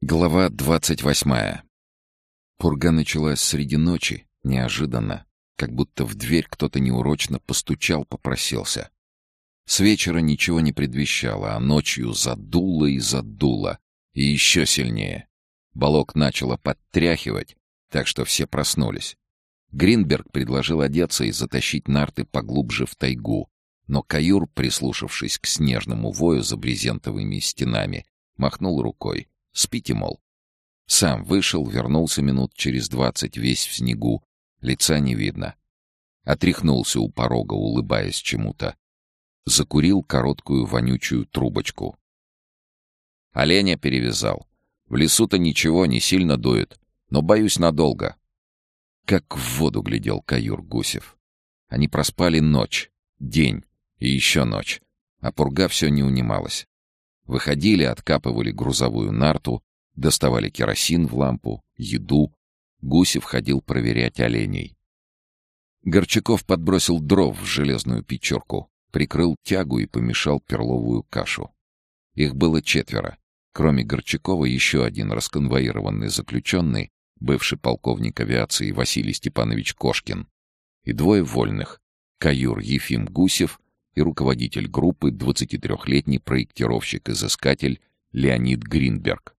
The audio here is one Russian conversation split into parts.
Глава двадцать восьмая. Пурга началась среди ночи, неожиданно, как будто в дверь кто-то неурочно постучал, попросился. С вечера ничего не предвещало, а ночью задуло и задуло, и еще сильнее. Балок начало подтряхивать, так что все проснулись. Гринберг предложил одеться и затащить нарты поглубже в тайгу, но Каюр, прислушавшись к снежному вою за брезентовыми стенами, махнул рукой. Спите, мол. Сам вышел, вернулся минут через двадцать весь в снегу. Лица не видно. Отряхнулся у порога, улыбаясь чему-то. Закурил короткую вонючую трубочку. Оленя перевязал. В лесу-то ничего, не сильно дует, но боюсь надолго. Как в воду глядел Каюр Гусев. Они проспали ночь, день и еще ночь, а пурга все не унималась. Выходили, откапывали грузовую нарту, доставали керосин в лампу, еду. Гусев ходил проверять оленей. Горчаков подбросил дров в железную печерку, прикрыл тягу и помешал перловую кашу. Их было четверо. Кроме Горчакова еще один расконвоированный заключенный, бывший полковник авиации Василий Степанович Кошкин, и двое вольных — каюр Ефим Гусев и руководитель группы 23-летний проектировщик-изыскатель Леонид Гринберг.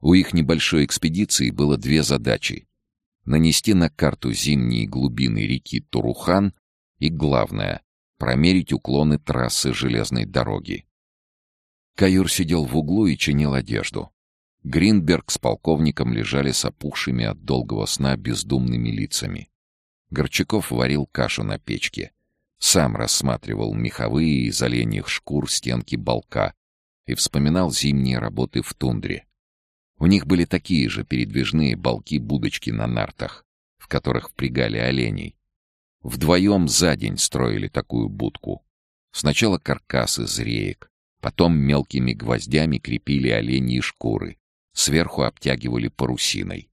У их небольшой экспедиции было две задачи — нанести на карту зимние глубины реки Турухан и, главное, промерить уклоны трассы железной дороги. Каюр сидел в углу и чинил одежду. Гринберг с полковником лежали с опухшими от долгого сна бездумными лицами. Горчаков варил кашу на печке — сам рассматривал меховые из оленьих шкур стенки балка и вспоминал зимние работы в тундре. У них были такие же передвижные балки-будочки на нартах, в которых впрягали оленей. Вдвоем за день строили такую будку. Сначала каркас из реек, потом мелкими гвоздями крепили оленьи шкуры, сверху обтягивали парусиной.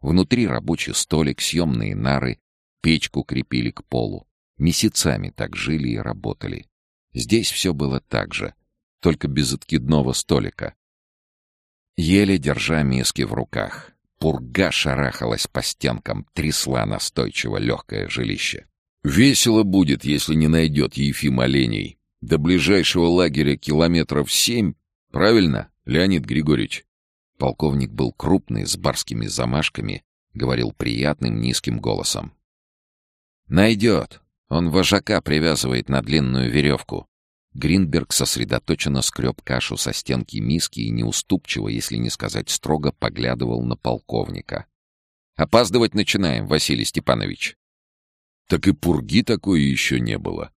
Внутри рабочий столик, съемные нары, печку крепили к полу. Месяцами так жили и работали. Здесь все было так же, только без откидного столика. Еле держа миски в руках. Пурга шарахалась по стенкам, трясла настойчиво легкое жилище. «Весело будет, если не найдет Ефим оленей. До ближайшего лагеря километров семь. Правильно, Леонид Григорьевич?» Полковник был крупный, с барскими замашками, говорил приятным низким голосом. «Найдет. Он вожака привязывает на длинную веревку. Гринберг сосредоточенно скреб кашу со стенки миски и неуступчиво, если не сказать строго, поглядывал на полковника. «Опаздывать начинаем, Василий Степанович». «Так и пурги такой еще не было.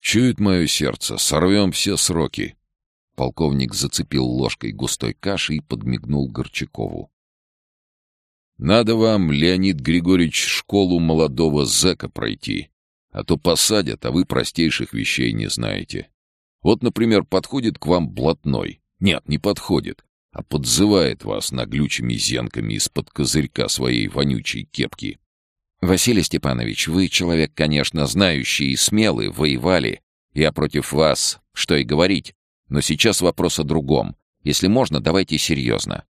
Чует мое сердце, сорвем все сроки». Полковник зацепил ложкой густой каши и подмигнул Горчакову. «Надо вам, Леонид Григорьевич, школу молодого зэка пройти. А то посадят, а вы простейших вещей не знаете. Вот, например, подходит к вам блатной. Нет, не подходит, а подзывает вас наглючими зенками из-под козырька своей вонючей кепки. «Василий Степанович, вы человек, конечно, знающий и смелый, воевали. Я против вас, что и говорить. Но сейчас вопрос о другом. Если можно, давайте серьезно».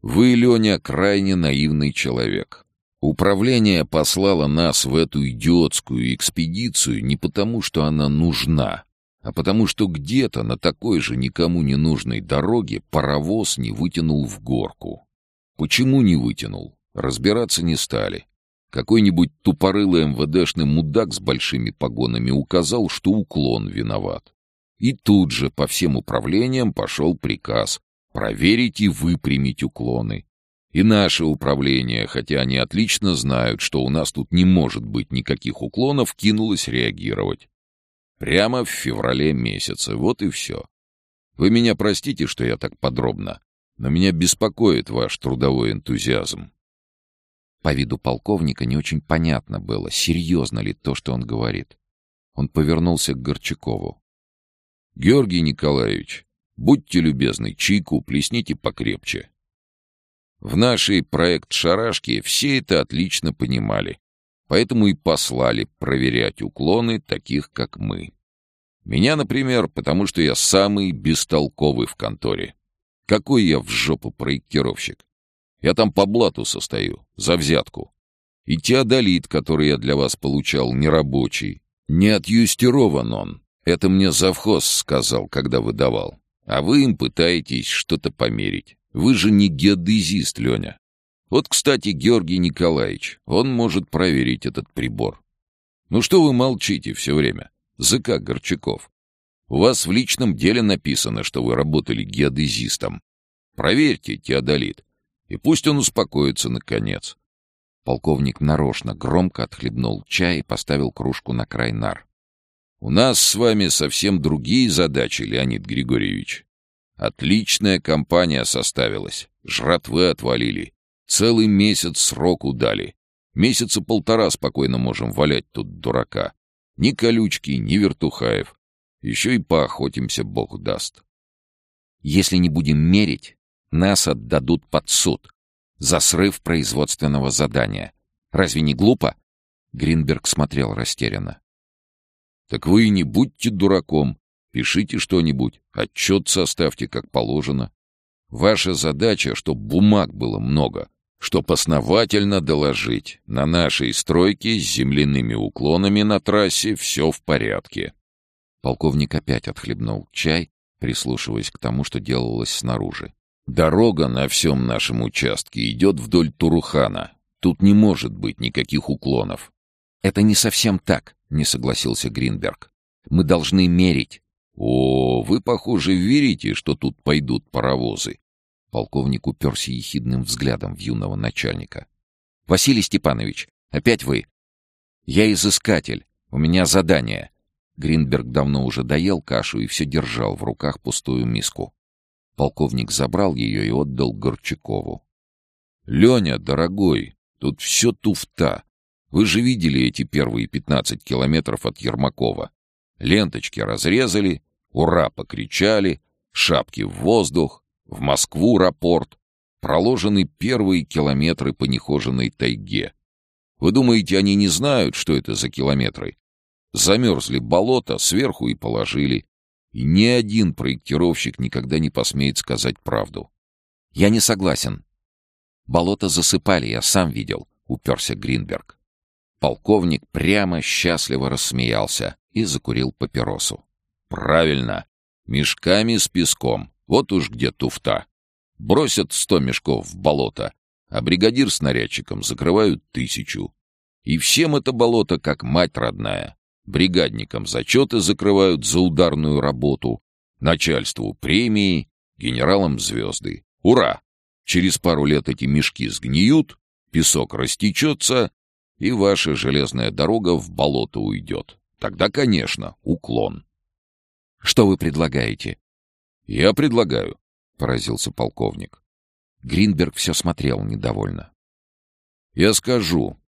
«Вы, Леня, крайне наивный человек. Управление послало нас в эту идиотскую экспедицию не потому, что она нужна, а потому что где-то на такой же никому не нужной дороге паровоз не вытянул в горку. Почему не вытянул? Разбираться не стали. Какой-нибудь тупорылый МВДшный мудак с большими погонами указал, что уклон виноват. И тут же по всем управлениям пошел приказ проверить и выпрямить уклоны. И наше управление, хотя они отлично знают, что у нас тут не может быть никаких уклонов, кинулось реагировать. Прямо в феврале месяце, вот и все. Вы меня простите, что я так подробно, но меня беспокоит ваш трудовой энтузиазм. По виду полковника не очень понятно было, серьезно ли то, что он говорит. Он повернулся к Горчакову. — Георгий Николаевич, будьте любезны, чайку плесните покрепче. В нашей проект «Шарашки» все это отлично понимали, поэтому и послали проверять уклоны таких, как мы. Меня, например, потому что я самый бестолковый в конторе. Какой я в жопу проектировщик? Я там по блату состою, за взятку. И теодолит, который я для вас получал, нерабочий. Не отъюстирован он. Это мне завхоз сказал, когда выдавал. А вы им пытаетесь что-то померить. Вы же не геодезист, Леня. Вот, кстати, Георгий Николаевич, он может проверить этот прибор. Ну что вы молчите все время? ЗК Горчаков. У вас в личном деле написано, что вы работали геодезистом. Проверьте, Теодолит, и пусть он успокоится наконец. Полковник нарочно громко отхлебнул чай и поставил кружку на край нар. «У нас с вами совсем другие задачи, Леонид Григорьевич. Отличная компания составилась, жратвы отвалили, целый месяц сроку дали. Месяца полтора спокойно можем валять тут дурака. Ни колючки, ни вертухаев. Еще и поохотимся Бог даст. Если не будем мерить, нас отдадут под суд за срыв производственного задания. Разве не глупо? Гринберг смотрел растерянно. Так вы и не будьте дураком. Пишите что-нибудь, отчет составьте, как положено. Ваша задача, чтобы бумаг было много, чтоб основательно доложить. На нашей стройке с земляными уклонами на трассе все в порядке. Полковник опять отхлебнул чай, прислушиваясь к тому, что делалось снаружи. «Дорога на всем нашем участке идет вдоль Турухана. Тут не может быть никаких уклонов». «Это не совсем так», — не согласился Гринберг. «Мы должны мерить». «О, вы, похоже, верите, что тут пойдут паровозы». Полковник уперся ехидным взглядом в юного начальника. «Василий Степанович, опять вы?» «Я изыскатель. У меня задание. Гринберг давно уже доел кашу и все держал в руках пустую миску. Полковник забрал ее и отдал Горчакову. «Леня, дорогой, тут все туфта. Вы же видели эти первые пятнадцать километров от Ермакова. Ленточки разрезали, ура покричали, шапки в воздух, в Москву рапорт. Проложены первые километры по нехоженной тайге. Вы думаете, они не знают, что это за километры? Замерзли болото, сверху и положили. И ни один проектировщик никогда не посмеет сказать правду. «Я не согласен». «Болото засыпали, я сам видел», — уперся Гринберг. Полковник прямо счастливо рассмеялся и закурил папиросу. «Правильно. Мешками с песком. Вот уж где туфта. Бросят сто мешков в болото, а бригадир с нарядчиком закрывают тысячу. И всем это болото как мать родная. Бригадникам зачеты закрывают за ударную работу, начальству премии, генералам звезды. Ура! Через пару лет эти мешки сгниют, песок растечется, и ваша железная дорога в болото уйдет. Тогда, конечно, уклон. Что вы предлагаете? Я предлагаю, — поразился полковник. Гринберг все смотрел недовольно. Я скажу,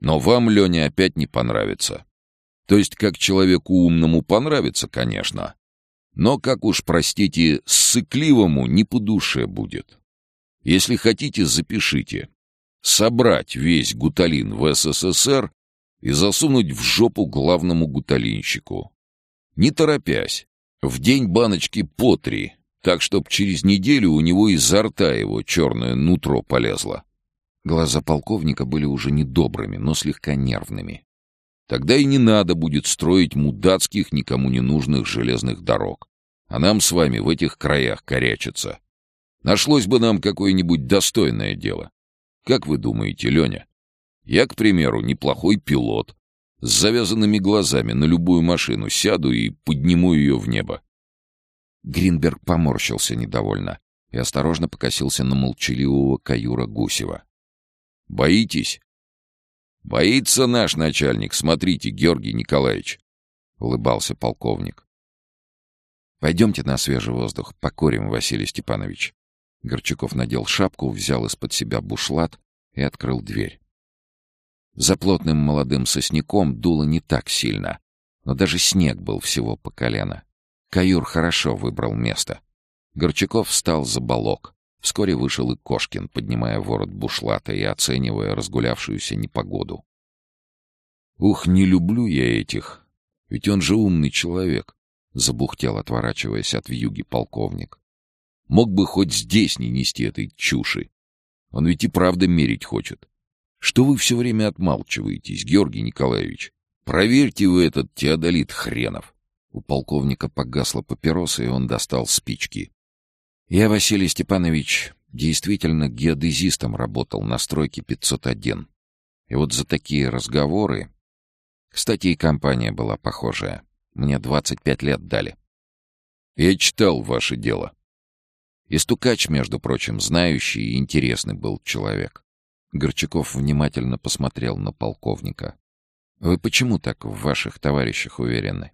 но вам, Леня, опять не понравится. То есть, как человеку умному понравится, конечно. Но, как уж, простите, ссыкливому не по душе будет. Если хотите, запишите. Собрать весь гуталин в СССР и засунуть в жопу главному гуталинщику. Не торопясь, в день баночки по три, так, чтоб через неделю у него изо рта его черное нутро полезло. Глаза полковника были уже недобрыми, но слегка нервными. Тогда и не надо будет строить мудацких, никому не нужных железных дорог. А нам с вами в этих краях корячиться. Нашлось бы нам какое-нибудь достойное дело. Как вы думаете, Леня? Я, к примеру, неплохой пилот. С завязанными глазами на любую машину сяду и подниму ее в небо. Гринберг поморщился недовольно и осторожно покосился на молчаливого каюра Гусева. «Боитесь?» «Боится наш начальник, смотрите, Георгий Николаевич», — улыбался полковник. «Пойдемте на свежий воздух, покурим, Василий Степанович». Горчаков надел шапку, взял из-под себя бушлат и открыл дверь. За плотным молодым сосняком дуло не так сильно, но даже снег был всего по колено. Каюр хорошо выбрал место. Горчаков встал за балок. Вскоре вышел и Кошкин, поднимая ворот бушлата и оценивая разгулявшуюся непогоду. «Ух, не люблю я этих! Ведь он же умный человек!» — забухтел, отворачиваясь от вьюги полковник. Мог бы хоть здесь не нести этой чуши. Он ведь и правда мерить хочет. Что вы все время отмалчиваетесь, Георгий Николаевич? Проверьте вы этот теодолит хренов. У полковника погасла папироса, и он достал спички. Я, Василий Степанович, действительно геодезистом работал на стройке 501. И вот за такие разговоры... Кстати, и компания была похожая. Мне 25 лет дали. Я читал ваше дело. И стукач, между прочим, знающий и интересный был человек. Горчаков внимательно посмотрел на полковника. «Вы почему так в ваших товарищах уверены?»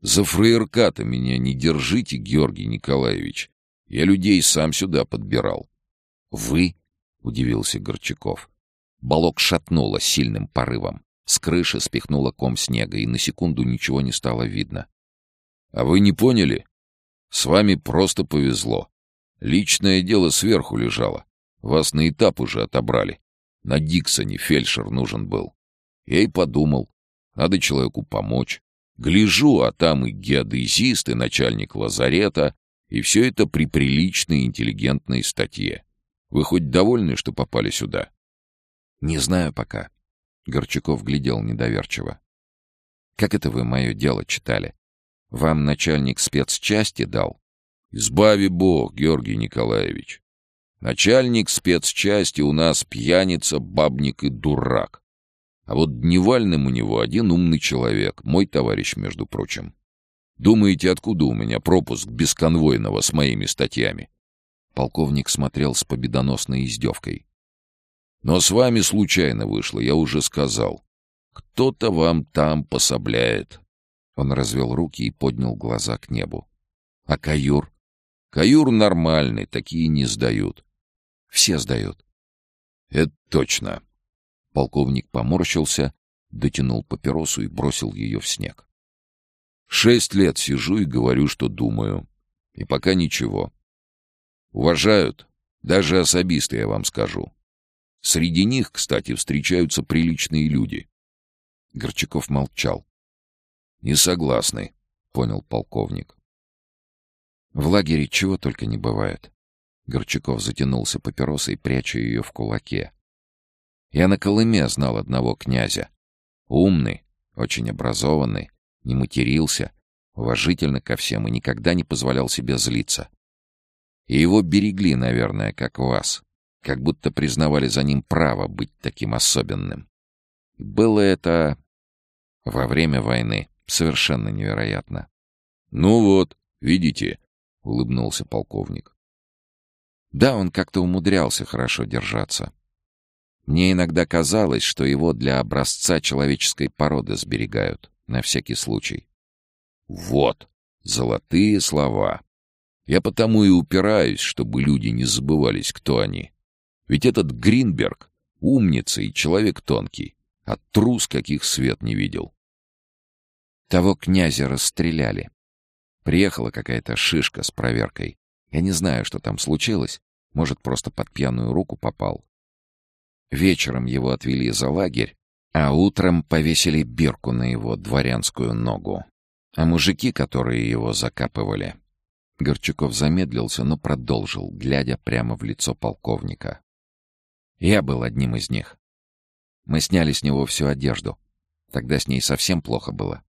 «За фраерка-то меня не держите, Георгий Николаевич. Я людей сам сюда подбирал». «Вы?» — удивился Горчаков. Балок шатнуло сильным порывом. С крыши спихнуло ком снега, и на секунду ничего не стало видно. «А вы не поняли? С вами просто повезло. Личное дело сверху лежало. Вас на этап уже отобрали. На Диксоне фельдшер нужен был. Я и подумал, надо человеку помочь. Гляжу, а там и геодезист, и начальник лазарета, и все это при приличной интеллигентной статье. Вы хоть довольны, что попали сюда? Не знаю пока. Горчаков глядел недоверчиво. Как это вы мое дело читали? Вам начальник спецчасти дал? Избави бог, Георгий Николаевич. Начальник спецчасти у нас пьяница, бабник и дурак. А вот дневальным у него один умный человек, мой товарищ, между прочим. Думаете, откуда у меня пропуск бесконвойного с моими статьями? Полковник смотрел с победоносной издевкой. Но с вами случайно вышло, я уже сказал. Кто-то вам там пособляет. Он развел руки и поднял глаза к небу. А каюр? Каюр нормальный, такие не сдают. Все сдают. Это точно. Полковник поморщился, дотянул папиросу и бросил ее в снег. Шесть лет сижу и говорю, что думаю. И пока ничего. Уважают. Даже особисты, я вам скажу. Среди них, кстати, встречаются приличные люди. Горчаков молчал. «Не согласны», — понял полковник. В лагере чего только не бывает. Горчаков затянулся папиросой, пряча ее в кулаке. Я на Колыме знал одного князя. Умный, очень образованный, не матерился, уважительно ко всем и никогда не позволял себе злиться. И его берегли, наверное, как вас, как будто признавали за ним право быть таким особенным. И было это во время войны совершенно невероятно. «Ну вот, видите, — улыбнулся полковник. Да, он как-то умудрялся хорошо держаться. Мне иногда казалось, что его для образца человеческой породы сберегают, на всякий случай. Вот, золотые слова. Я потому и упираюсь, чтобы люди не забывались, кто они. Ведь этот Гринберг — умница и человек тонкий, а трус, каких свет не видел. Того князя расстреляли. Приехала какая-то шишка с проверкой. Я не знаю, что там случилось. Может, просто под пьяную руку попал. Вечером его отвели за лагерь, а утром повесили бирку на его дворянскую ногу. А мужики, которые его закапывали... Горчаков замедлился, но продолжил, глядя прямо в лицо полковника. Я был одним из них. Мы сняли с него всю одежду. Тогда с ней совсем плохо было.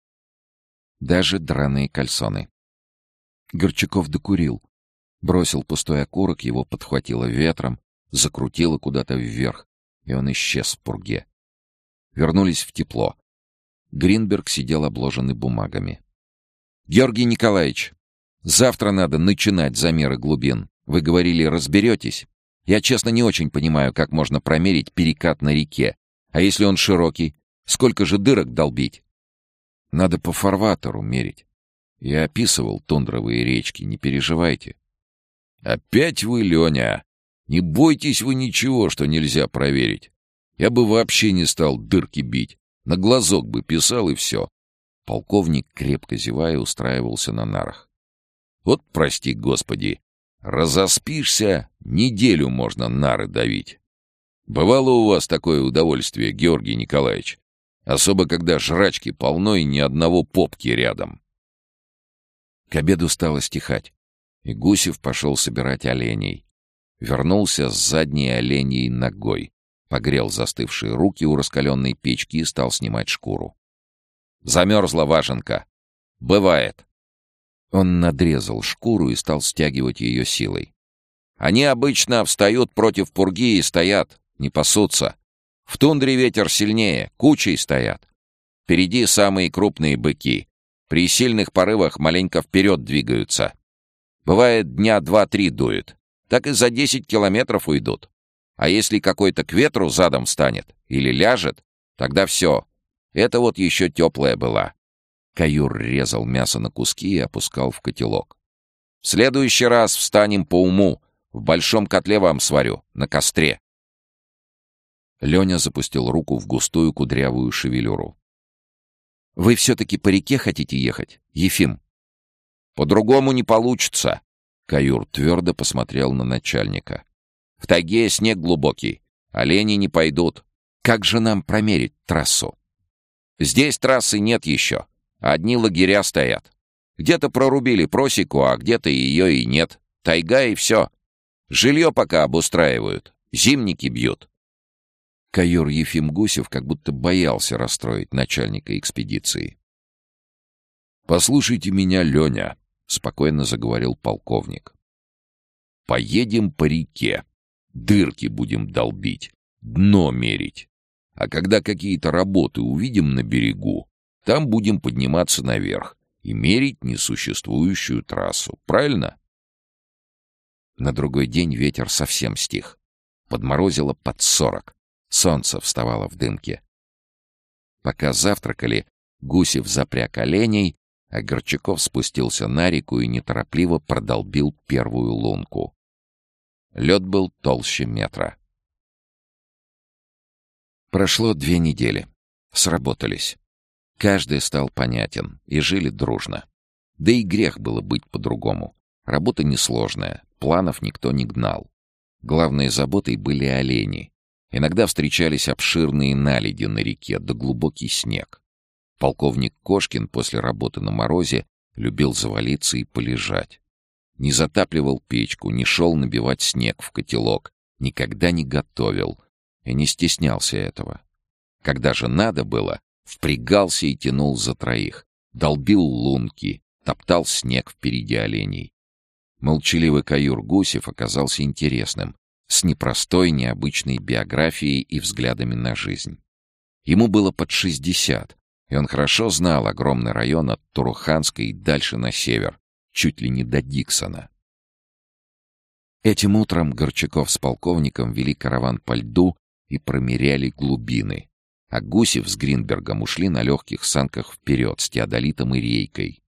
Даже драные кальсоны. Горчаков докурил. Бросил пустой окурок, его подхватило ветром, закрутило куда-то вверх, и он исчез в пурге. Вернулись в тепло. Гринберг сидел обложенный бумагами. «Георгий Николаевич, завтра надо начинать замеры глубин. Вы говорили, разберетесь? Я, честно, не очень понимаю, как можно промерить перекат на реке. А если он широкий? Сколько же дырок долбить?» «Надо по фарватеру мерить. Я описывал тундровые речки, не переживайте. Опять вы, Леня! Не бойтесь вы ничего, что нельзя проверить. Я бы вообще не стал дырки бить. На глазок бы писал и все. Полковник, крепко зевая, устраивался на нарах. Вот, прости господи, разоспишься, неделю можно нары давить. Бывало у вас такое удовольствие, Георгий Николаевич? Особо, когда жрачки полно и ни одного попки рядом. К обеду стало стихать. И Гусев пошел собирать оленей. Вернулся с задней оленей ногой, погрел застывшие руки у раскаленной печки и стал снимать шкуру. «Замерзла важенка. Бывает». Он надрезал шкуру и стал стягивать ее силой. «Они обычно встают против пурги и стоят, не пасутся. В тундре ветер сильнее, кучей стоят. Впереди самые крупные быки. При сильных порывах маленько вперед двигаются. Бывает, дня два-три дует. Так и за десять километров уйдут. А если какой-то к ветру задом встанет или ляжет, тогда все. Это вот еще теплая была. Каюр резал мясо на куски и опускал в котелок. «В следующий раз встанем по уму. В большом котле вам сварю, на костре». Леня запустил руку в густую кудрявую шевелюру. Вы все-таки по реке хотите ехать, Ефим?» «По-другому не получится», — Каюр твердо посмотрел на начальника. «В тайге снег глубокий, олени не пойдут. Как же нам промерить трассу?» «Здесь трассы нет еще, одни лагеря стоят. Где-то прорубили просеку, а где-то ее и нет. Тайга и все. Жилье пока обустраивают, зимники бьют. Кайор Ефим Гусев как будто боялся расстроить начальника экспедиции. «Послушайте меня, Леня», — спокойно заговорил полковник. «Поедем по реке, дырки будем долбить, дно мерить. А когда какие-то работы увидим на берегу, там будем подниматься наверх и мерить несуществующую трассу. Правильно?» На другой день ветер совсем стих. Подморозило под сорок. Солнце вставало в дымке. Пока завтракали, Гусев запряг оленей, а Горчаков спустился на реку и неторопливо продолбил первую лунку. Лед был толще метра. Прошло две недели. Сработались. Каждый стал понятен, и жили дружно. Да и грех было быть по-другому. Работа несложная, планов никто не гнал. Главной заботой были олени, Иногда встречались обширные наледи на реке, да глубокий снег. Полковник Кошкин после работы на морозе любил завалиться и полежать. Не затапливал печку, не шел набивать снег в котелок, никогда не готовил и не стеснялся этого. Когда же надо было, впрягался и тянул за троих, долбил лунки, топтал снег впереди оленей. Молчаливый каюр Гусев оказался интересным, с непростой, необычной биографией и взглядами на жизнь. Ему было под 60, и он хорошо знал огромный район от Туруханска и дальше на север, чуть ли не до Диксона. Этим утром Горчаков с полковником вели караван по льду и промеряли глубины, а Гусев с Гринбергом ушли на легких санках вперед с теодолитом и рейкой.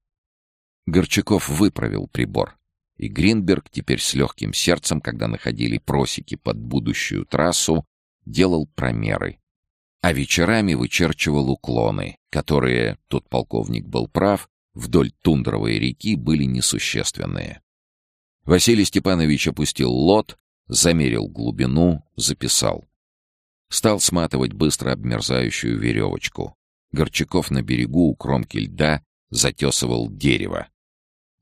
Горчаков выправил прибор. И Гринберг теперь с легким сердцем, когда находили просеки под будущую трассу, делал промеры. А вечерами вычерчивал уклоны, которые, тут полковник был прав, вдоль тундровой реки были несущественные. Василий Степанович опустил лот, замерил глубину, записал. Стал сматывать быстро обмерзающую веревочку. Горчаков на берегу у кромки льда затесывал дерево.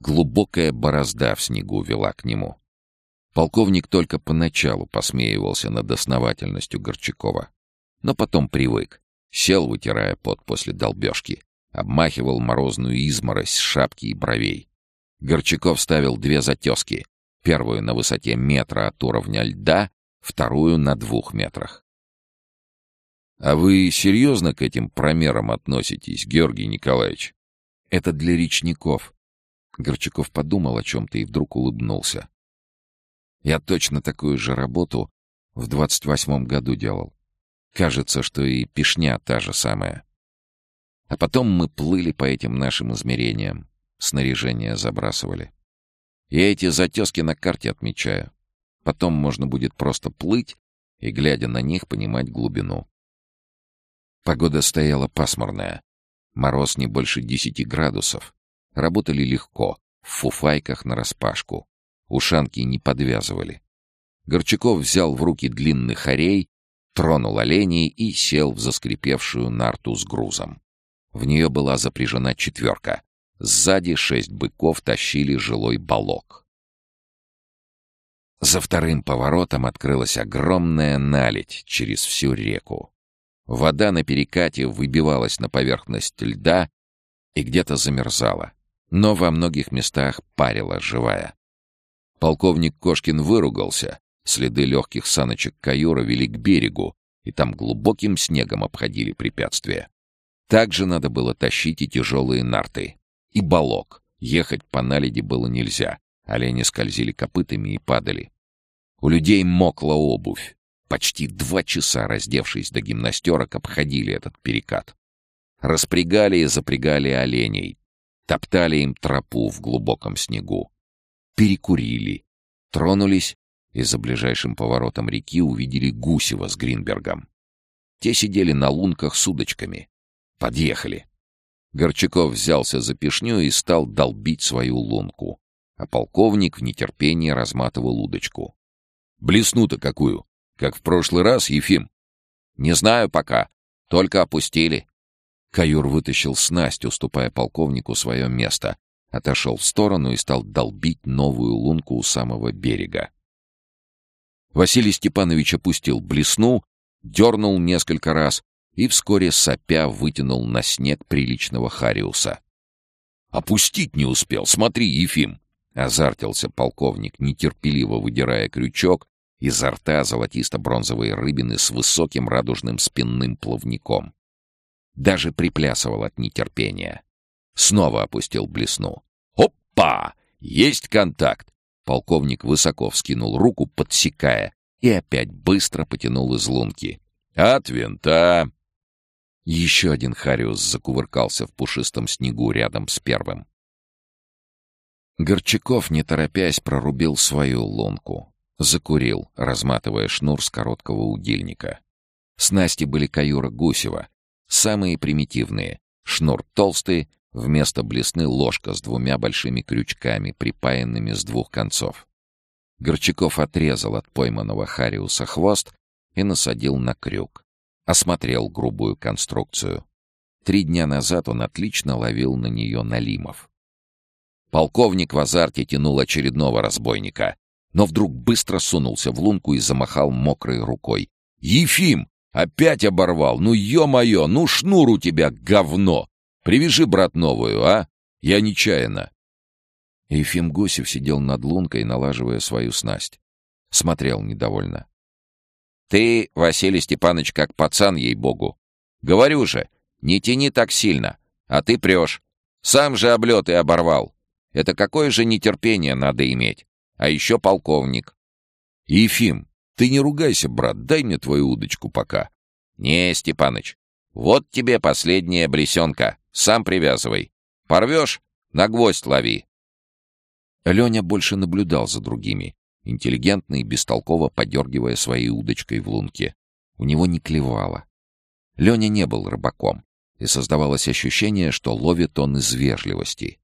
Глубокая борозда в снегу вела к нему. Полковник только поначалу посмеивался над основательностью Горчакова. Но потом привык. Сел, вытирая пот после долбежки. Обмахивал морозную изморозь шапки и бровей. Горчаков ставил две затески. Первую на высоте метра от уровня льда, вторую на двух метрах. «А вы серьезно к этим промерам относитесь, Георгий Николаевич?» «Это для речников», Горчаков подумал о чем-то и вдруг улыбнулся. «Я точно такую же работу в двадцать восьмом году делал. Кажется, что и пешня та же самая. А потом мы плыли по этим нашим измерениям, снаряжение забрасывали. Я эти затески на карте отмечаю. Потом можно будет просто плыть и, глядя на них, понимать глубину. Погода стояла пасмурная. Мороз не больше десяти градусов. Работали легко, в фуфайках нараспашку. Ушанки не подвязывали. Горчаков взял в руки длинный хорей, тронул оленей и сел в заскрипевшую нарту с грузом. В нее была запряжена четверка. Сзади шесть быков тащили жилой балок. За вторым поворотом открылась огромная наледь через всю реку. Вода на перекате выбивалась на поверхность льда и где-то замерзала, но во многих местах парила живая. Полковник Кошкин выругался, следы легких саночек каюра вели к берегу, и там глубоким снегом обходили препятствия. Также надо было тащить и тяжелые нарты, и балок. Ехать по наледи было нельзя, олени скользили копытами и падали. У людей мокла обувь. Почти два часа, раздевшись до гимнастерок, обходили этот перекат. Распрягали и запрягали оленей, топтали им тропу в глубоком снегу. Перекурили, тронулись и за ближайшим поворотом реки увидели Гусева с Гринбергом. Те сидели на лунках с удочками. Подъехали. Горчаков взялся за пешню и стал долбить свою лунку, а полковник в нетерпении разматывал удочку. «Блесну-то какую! Как в прошлый раз, Ефим?» «Не знаю пока. Только опустили». Каюр вытащил снасть, уступая полковнику свое место, отошел в сторону и стал долбить новую лунку у самого берега. Василий Степанович опустил блесну, дернул несколько раз и вскоре сопя вытянул на снег приличного хариуса. «Опустить не успел, смотри, Ефим!» — азартился полковник, нетерпеливо выдирая крючок изо рта золотисто-бронзовые рыбины с высоким радужным спинным плавником. Даже приплясывал от нетерпения. Снова опустил блесну. «Опа! Есть контакт! Полковник высоко вскинул руку, подсекая, и опять быстро потянул из лунки. «От винта!» Еще один Хариус закувыркался в пушистом снегу рядом с первым. Горчаков, не торопясь, прорубил свою лунку. Закурил, разматывая шнур с короткого удильника. Снасти были каюра Гусева, самые примитивные. Шнур толстый, Вместо блесны ложка с двумя большими крючками, припаянными с двух концов. Горчаков отрезал от пойманного Хариуса хвост и насадил на крюк. Осмотрел грубую конструкцию. Три дня назад он отлично ловил на нее налимов. Полковник в азарте тянул очередного разбойника, но вдруг быстро сунулся в лунку и замахал мокрой рукой. «Ефим! Опять оборвал! Ну, ё-моё! Ну, шнур у тебя, говно! Привяжи, брат, новую, а? Я нечаянно. Ефим Гусев сидел над лункой, налаживая свою снасть. Смотрел недовольно. «Ты, Василий Степанович, как пацан, ей-богу. Говорю же, не тяни так сильно, а ты прешь. Сам же облет и оборвал. Это какое же нетерпение надо иметь. А еще полковник». «Ефим, ты не ругайся, брат, дай мне твою удочку пока». «Не, Степаныч, вот тебе последняя блесенка. Сам привязывай. Порвешь — на гвоздь лови. Леня больше наблюдал за другими, интеллигентно и бестолково подергивая своей удочкой в лунке. У него не клевало. Леня не был рыбаком, и создавалось ощущение, что ловит он из вежливости.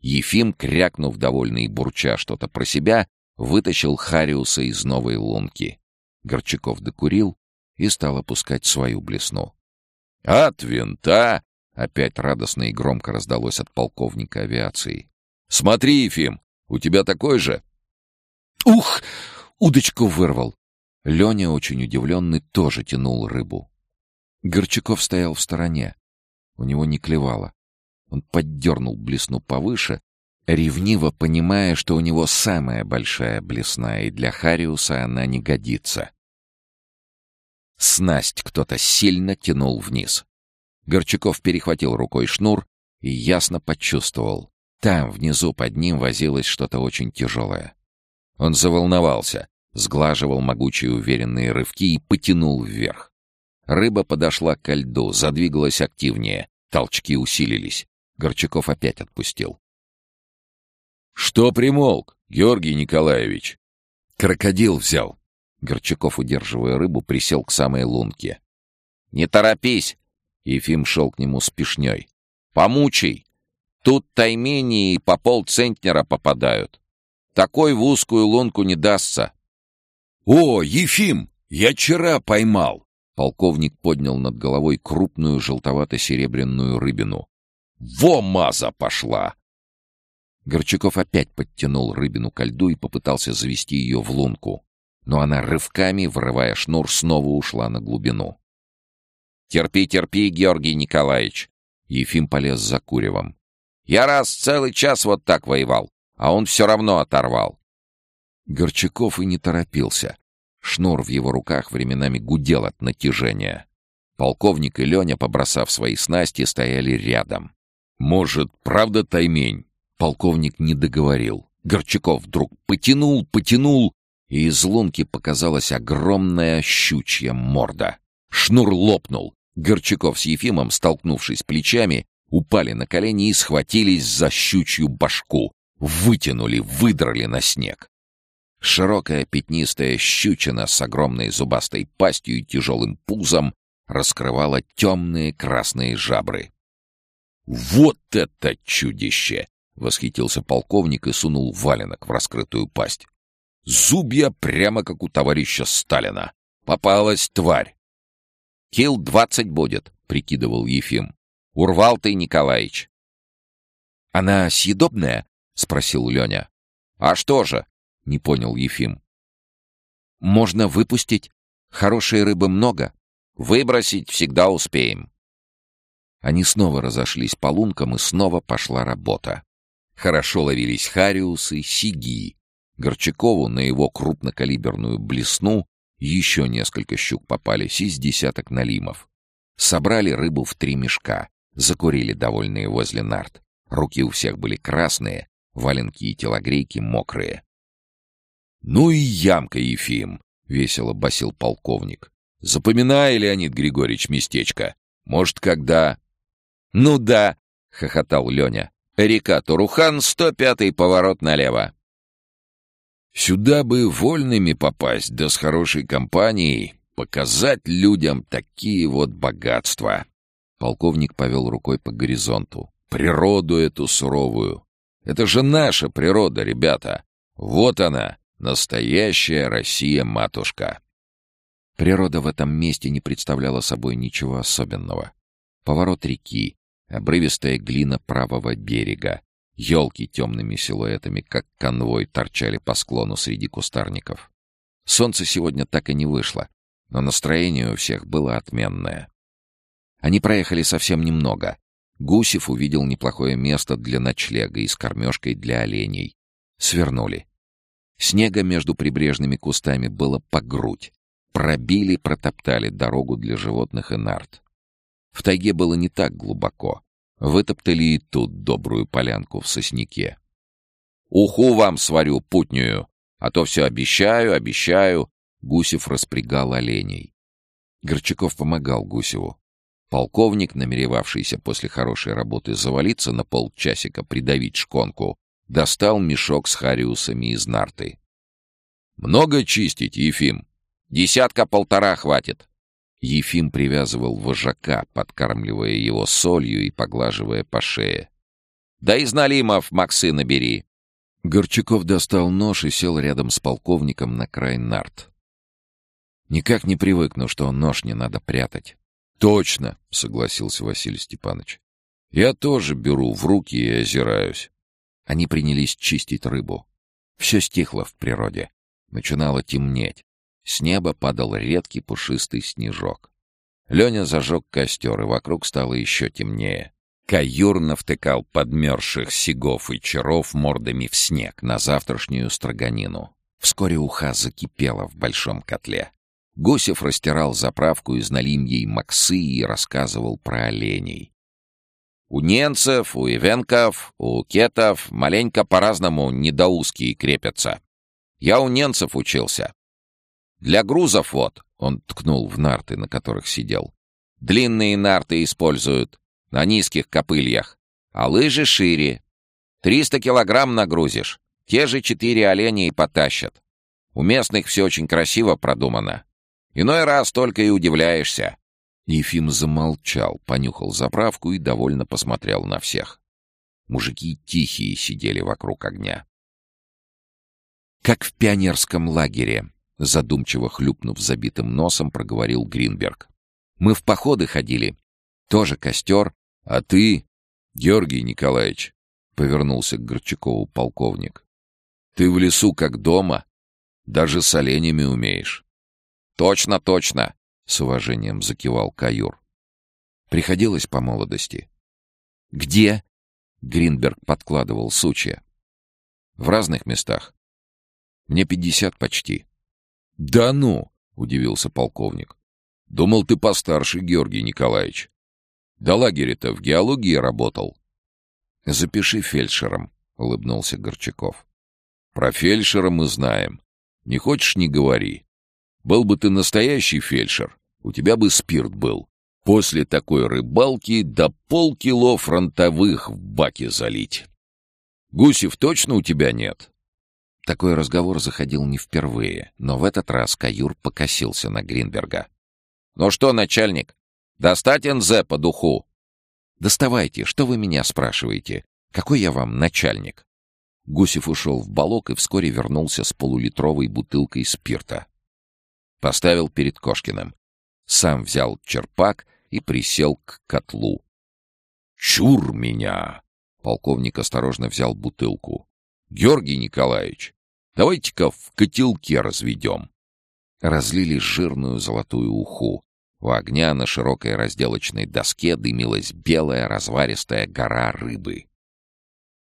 Ефим, крякнув довольный и бурча что-то про себя, вытащил Хариуса из новой лунки. Горчаков докурил и стал опускать свою блесну. «От винта Опять радостно и громко раздалось от полковника авиации. «Смотри, Ефим, у тебя такой же?» «Ух!» — удочку вырвал. Леня, очень удивленный, тоже тянул рыбу. Горчаков стоял в стороне. У него не клевало. Он поддернул блесну повыше, ревниво понимая, что у него самая большая блесна, и для Хариуса она не годится. Снасть кто-то сильно тянул вниз. Горчаков перехватил рукой шнур и ясно почувствовал. Там, внизу под ним, возилось что-то очень тяжелое. Он заволновался, сглаживал могучие уверенные рывки и потянул вверх. Рыба подошла к льду, задвигалась активнее, толчки усилились. Горчаков опять отпустил. «Что примолк, Георгий Николаевич?» «Крокодил взял». Горчаков, удерживая рыбу, присел к самой лунке. «Не торопись!» Ефим шел к нему с пешней. «Помучай! Тут таймении по полцентнера попадают. Такой в узкую лунку не дастся». «О, Ефим! Я вчера поймал!» Полковник поднял над головой крупную желтовато-серебряную рыбину. «Во маза пошла!» Горчаков опять подтянул рыбину ко льду и попытался завести ее в лунку. Но она рывками, вырывая шнур, снова ушла на глубину. «Терпи, терпи, Георгий Николаевич!» Ефим полез за куревом. «Я раз целый час вот так воевал, а он все равно оторвал». Горчаков и не торопился. Шнур в его руках временами гудел от натяжения. Полковник и Леня, побросав свои снасти, стояли рядом. «Может, правда таймень?» Полковник не договорил. Горчаков вдруг потянул, потянул, и из лунки показалась огромная щучья морда. Шнур лопнул. Горчаков с Ефимом, столкнувшись плечами, упали на колени и схватились за щучью башку. Вытянули, выдрали на снег. Широкая пятнистая щучина с огромной зубастой пастью и тяжелым пузом раскрывала темные красные жабры. «Вот это чудище!» — восхитился полковник и сунул валенок в раскрытую пасть. «Зубья прямо как у товарища Сталина. Попалась тварь!» «Килл двадцать будет», — прикидывал Ефим. «Урвал ты, Николаич». «Она съедобная?» — спросил Леня. «А что же?» — не понял Ефим. «Можно выпустить. Хорошей рыбы много. Выбросить всегда успеем». Они снова разошлись по лункам, и снова пошла работа. Хорошо ловились хариусы, сиги. Горчакову на его крупнокалиберную блесну еще несколько щук попались из десяток налимов. Собрали рыбу в три мешка, закурили довольные возле нарт. Руки у всех были красные, валенки и телогрейки мокрые. «Ну и ямка, Ефим!» — весело басил полковник. «Запоминай, Леонид Григорьевич, местечко. Может, когда...» «Ну да!» — хохотал Леня. «Река Турухан, 105-й поворот налево». «Сюда бы вольными попасть, да с хорошей компанией, показать людям такие вот богатства». Полковник повел рукой по горизонту. «Природу эту суровую. Это же наша природа, ребята. Вот она, настоящая Россия-матушка». Природа в этом месте не представляла собой ничего особенного. Поворот реки, обрывистая глина правого берега, елки темными силуэтами, как конвой, торчали по склону среди кустарников. Солнце сегодня так и не вышло, но настроение у всех было отменное. Они проехали совсем немного. Гусев увидел неплохое место для ночлега и с кормежкой для оленей. Свернули. Снега между прибрежными кустами было по грудь. Пробили, протоптали дорогу для животных и нарт. В тайге было не так глубоко. Вытоптали и тут добрую полянку в сосняке. «Уху вам сварю путнюю, а то все обещаю, обещаю!» Гусев распрягал оленей. Горчаков помогал Гусеву. Полковник, намеревавшийся после хорошей работы завалиться на полчасика придавить шконку, достал мешок с хариусами из нарты. «Много чистить, Ефим? Десятка-полтора хватит!» Ефим привязывал вожака, подкармливая его солью и поглаживая по шее. «Да из налимов Максы набери!» Горчаков достал нож и сел рядом с полковником на край нарт. «Никак не привыкну, что нож не надо прятать». «Точно!» — согласился Василий Степанович. «Я тоже беру в руки и озираюсь». Они принялись чистить рыбу. Все стихло в природе. Начинало темнеть. С неба падал редкий пушистый снежок. Леня зажег костер, и вокруг стало еще темнее. Каюр навтыкал подмерзших сигов и черов мордами в снег на завтрашнюю строганину. Вскоре уха закипела в большом котле. Гусев растирал заправку из налимьей максы и рассказывал про оленей. У ненцев, у ивенков, у кетов маленько по-разному недоузкие крепятся. Я у ненцев учился. Для грузов вот, он ткнул в нарты, на которых сидел. Длинные нарты используют, на низких копыльях, а лыжи шире. Триста килограмм нагрузишь, те же четыре оленя и потащат. У местных все очень красиво продумано. Иной раз только и удивляешься. Ефим замолчал, понюхал заправку и довольно посмотрел на всех. Мужики тихие сидели вокруг огня. Как в пионерском лагере, Задумчиво хлюпнув забитым носом, проговорил Гринберг. «Мы в походы ходили. Тоже костер. А ты, Георгий Николаевич, повернулся к Горчакову полковник. «Ты в лесу как дома. Даже с оленями умеешь». «Точно, точно!» — с уважением закивал Каюр. Приходилось по молодости. «Где?» — Гринберг подкладывал сучья. «В разных местах. Мне пятьдесят почти». «Да ну!» — удивился полковник. «Думал, ты постарше, Георгий Николаевич. До лагеря-то в геологии работал». «Запиши фельдшером», — улыбнулся Горчаков. «Про фельдшера мы знаем. Не хочешь — не говори. Был бы ты настоящий фельдшер, у тебя бы спирт был. После такой рыбалки до полкило фронтовых в баке залить. Гусев точно у тебя нет? Такой разговор заходил не впервые, но в этот раз Каюр покосился на Гринберга. «Ну что, начальник, достать НЗ по духу?» «Доставайте, что вы меня спрашиваете? Какой я вам начальник?» Гусев ушел в балок и вскоре вернулся с полулитровой бутылкой спирта. Поставил перед Кошкиным. Сам взял черпак и присел к котлу. «Чур меня!» — полковник осторожно взял бутылку. «Георгий Николаевич, давайте-ка в котелке разведем». Разлили жирную золотую уху. У огня на широкой разделочной доске дымилась белая разваристая гора рыбы.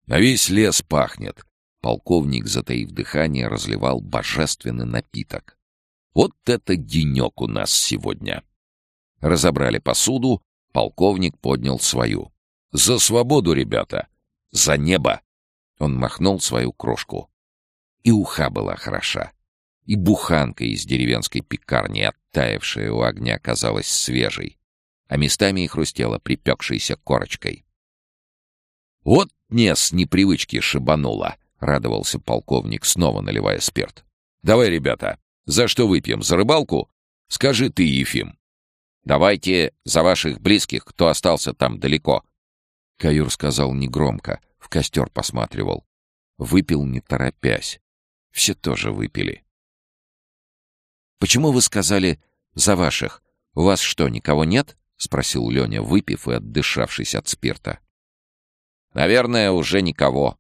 «На весь лес пахнет!» Полковник, затаив дыхание, разливал божественный напиток. Вот это денек у нас сегодня. Разобрали посуду, полковник поднял свою. За свободу, ребята! За небо! Он махнул свою крошку. И уха была хороша. И буханка из деревенской пекарни, оттаившая у огня, казалась свежей, а местами и хрустела припекшейся корочкой. «Вот не с непривычки шибануло!» — радовался полковник, снова наливая спирт. «Давай, ребята, за что выпьем? За рыбалку? Скажи ты, Ефим. Давайте за ваших близких, кто остался там далеко. Каюр сказал негромко, в костер посматривал. Выпил не торопясь. Все тоже выпили. «Почему вы сказали «за ваших»? У вас что, никого нет?» — спросил Леня, выпив и отдышавшись от спирта. «Наверное, уже никого.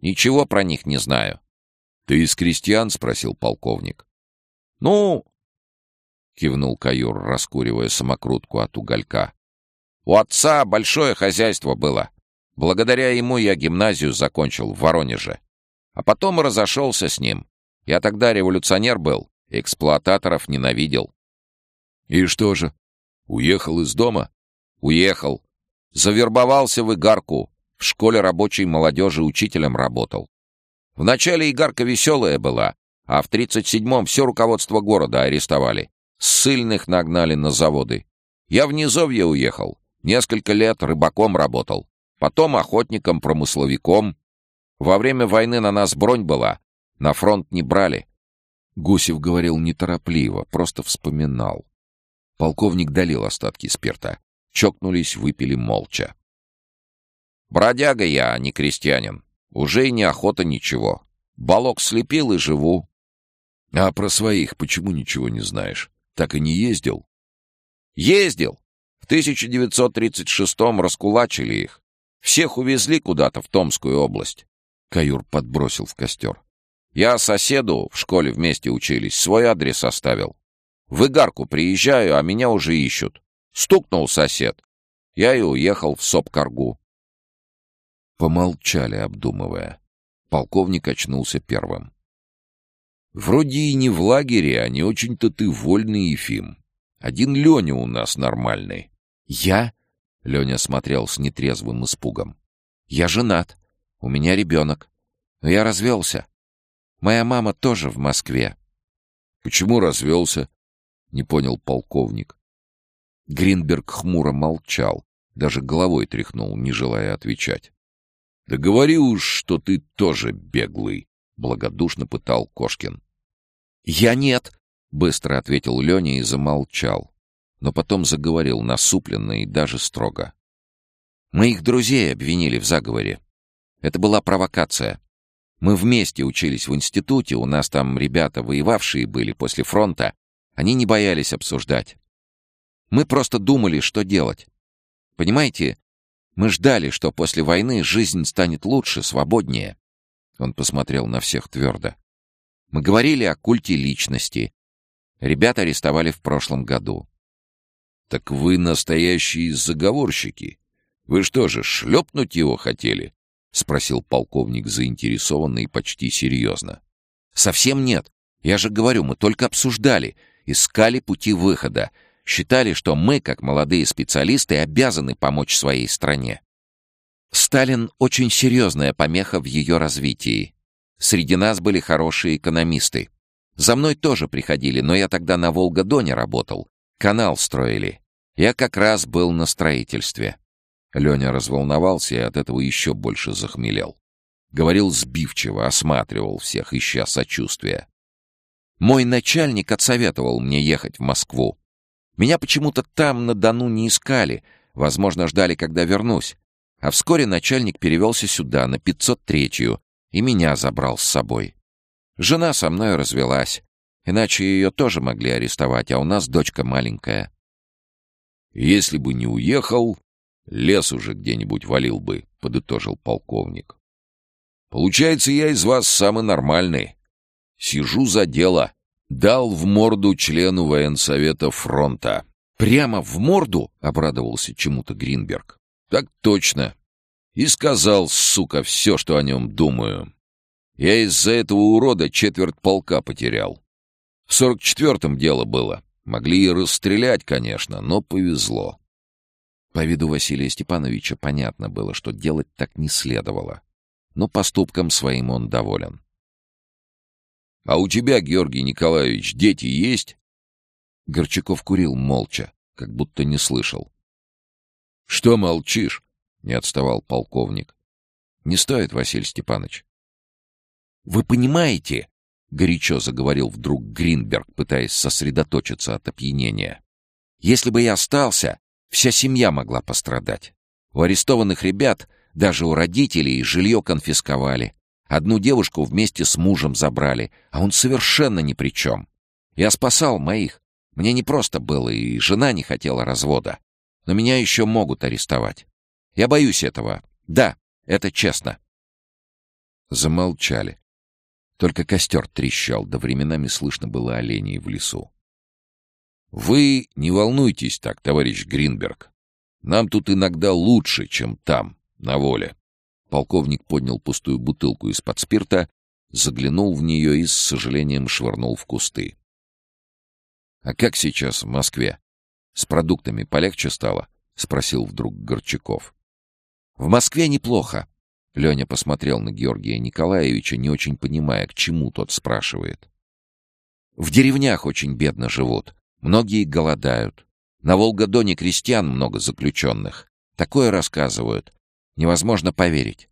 Ничего про них не знаю». «Ты из крестьян?» — спросил полковник. «Ну...» — кивнул каюр, раскуривая самокрутку от уголька. «У отца большое хозяйство было. Благодаря ему я гимназию закончил в Воронеже. А потом разошелся с ним. Я тогда революционер был, эксплуататоров ненавидел». «И что же? Уехал из дома?» «Уехал. Завербовался в Игарку. В школе рабочей молодежи учителем работал. Вначале Игарка веселая была, а в 37-м все руководство города арестовали. Ссыльных нагнали на заводы. Я в Низовье уехал. Несколько лет рыбаком работал. Потом охотником-промысловиком. Во время войны на нас бронь была. На фронт не брали. Гусев говорил неторопливо, просто вспоминал. Полковник долил остатки спирта. Чокнулись, выпили молча. «Бродяга я, а не крестьянин. Уже и не охота ничего. Балок слепил и живу. А про своих почему ничего не знаешь? Так и не ездил? Ездил. В 1936-м раскулачили их. Всех увезли куда-то в Томскую область. Каюр подбросил в костер. Я соседу, в школе вместе учились, свой адрес оставил. В Игарку приезжаю, а меня уже ищут. Стукнул сосед. Я и уехал в Сопкаргу. Помолчали, обдумывая. Полковник очнулся первым. Вроде и не в лагере, а не очень-то ты вольный, Ефим. Один Леня у нас нормальный. Я? Леня смотрел с нетрезвым испугом. Я женат. У меня ребенок. Но я развелся. Моя мама тоже в Москве. Почему развелся? Не понял полковник. Гринберг хмуро молчал, даже головой тряхнул, не желая отвечать. «Да говори уж, что ты тоже беглый», Благодушно пытал Кошкин. «Я нет!» — быстро ответил Леня и замолчал. Но потом заговорил насупленно и даже строго. «Моих друзей обвинили в заговоре. Это была провокация. Мы вместе учились в институте, у нас там ребята, воевавшие были после фронта. Они не боялись обсуждать. Мы просто думали, что делать. Понимаете, Мы ждали, что после войны жизнь станет лучше, свободнее. Он посмотрел на всех твердо. Мы говорили о культе личности. Ребята арестовали в прошлом году. «Так вы настоящие заговорщики. Вы что же, шлепнуть его хотели?» — спросил полковник заинтересованно и почти серьезно. «Совсем нет. Я же говорю, мы только обсуждали, искали пути выхода, считали, что мы, как молодые специалисты, обязаны помочь своей стране. Сталин — очень серьезная помеха в ее развитии. Среди нас были хорошие экономисты. За мной тоже приходили, но я тогда на Волга-Доне работал. Канал строили. Я как раз был на строительстве. Леня разволновался и от этого еще больше захмелел. Говорил сбивчиво, осматривал всех, ища сочувствия. Мой начальник отсоветовал мне ехать в Москву. Меня почему-то там, на Дону, не искали. Возможно, ждали, когда вернусь. А вскоре начальник перевелся сюда, на 503-ю, и меня забрал с собой. Жена со мной развелась. Иначе ее тоже могли арестовать, а у нас дочка маленькая. «Если бы не уехал, лес уже где-нибудь валил бы», — подытожил полковник. «Получается, я из вас самый нормальный. Сижу за дело. Дал в морду члену военсовета фронта». «Прямо в морду?» — обрадовался чему-то Гринберг. «Так точно. И сказал, сука, все, что о нем думаю. Я из-за этого урода четверть полка потерял. В сорок четвертом дело было. Могли и расстрелять, конечно, но повезло. По виду Василия Степановича понятно было, что делать так не следовало. Но поступком своим он доволен. «А у тебя, Георгий Николаевич, дети есть?» Горчаков курил молча, как будто не слышал. «Что молчишь?» — не отставал полковник. «Не стоит, Василий Степанович». «Вы понимаете?» — горячо заговорил вдруг Гринберг, пытаясь сосредоточиться от опьянения. «Если бы я остался, вся семья могла пострадать. У арестованных ребят, даже у родителей, жилье конфисковали. Одну девушку вместе с мужем забрали, а он совершенно ни при чем. Я спасал моих. Мне не просто было, и жена не хотела развода. Но меня еще могут арестовать. Я боюсь этого. Да, это честно. Замолчали. Только костер трещал, да временами слышно было оленей в лесу. «Вы не волнуйтесь так, товарищ Гринберг. Нам тут иногда лучше, чем там, на воле». Полковник поднял пустую бутылку из-под спирта, заглянул в нее и с сожалением швырнул в кусты. «А как сейчас в Москве? С продуктами полегче стало?» — спросил вдруг Горчаков. «В Москве неплохо. Леня посмотрел на Георгия Николаевича, не очень понимая, к чему тот спрашивает. В деревнях очень бедно живут. Многие голодают. На Волгодоне крестьян много заключенных. Такое рассказывают. Невозможно поверить.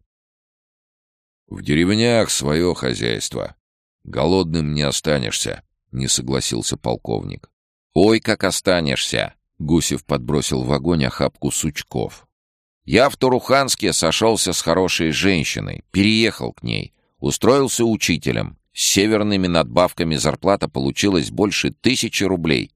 «В деревнях свое хозяйство. Голодным не останешься», — не согласился полковник. «Ой, как останешься!» — Гусев подбросил в огонь охапку сучков. Я в Туруханске сошелся с хорошей женщиной, переехал к ней, устроился учителем. С северными надбавками зарплата получилась больше тысячи рублей.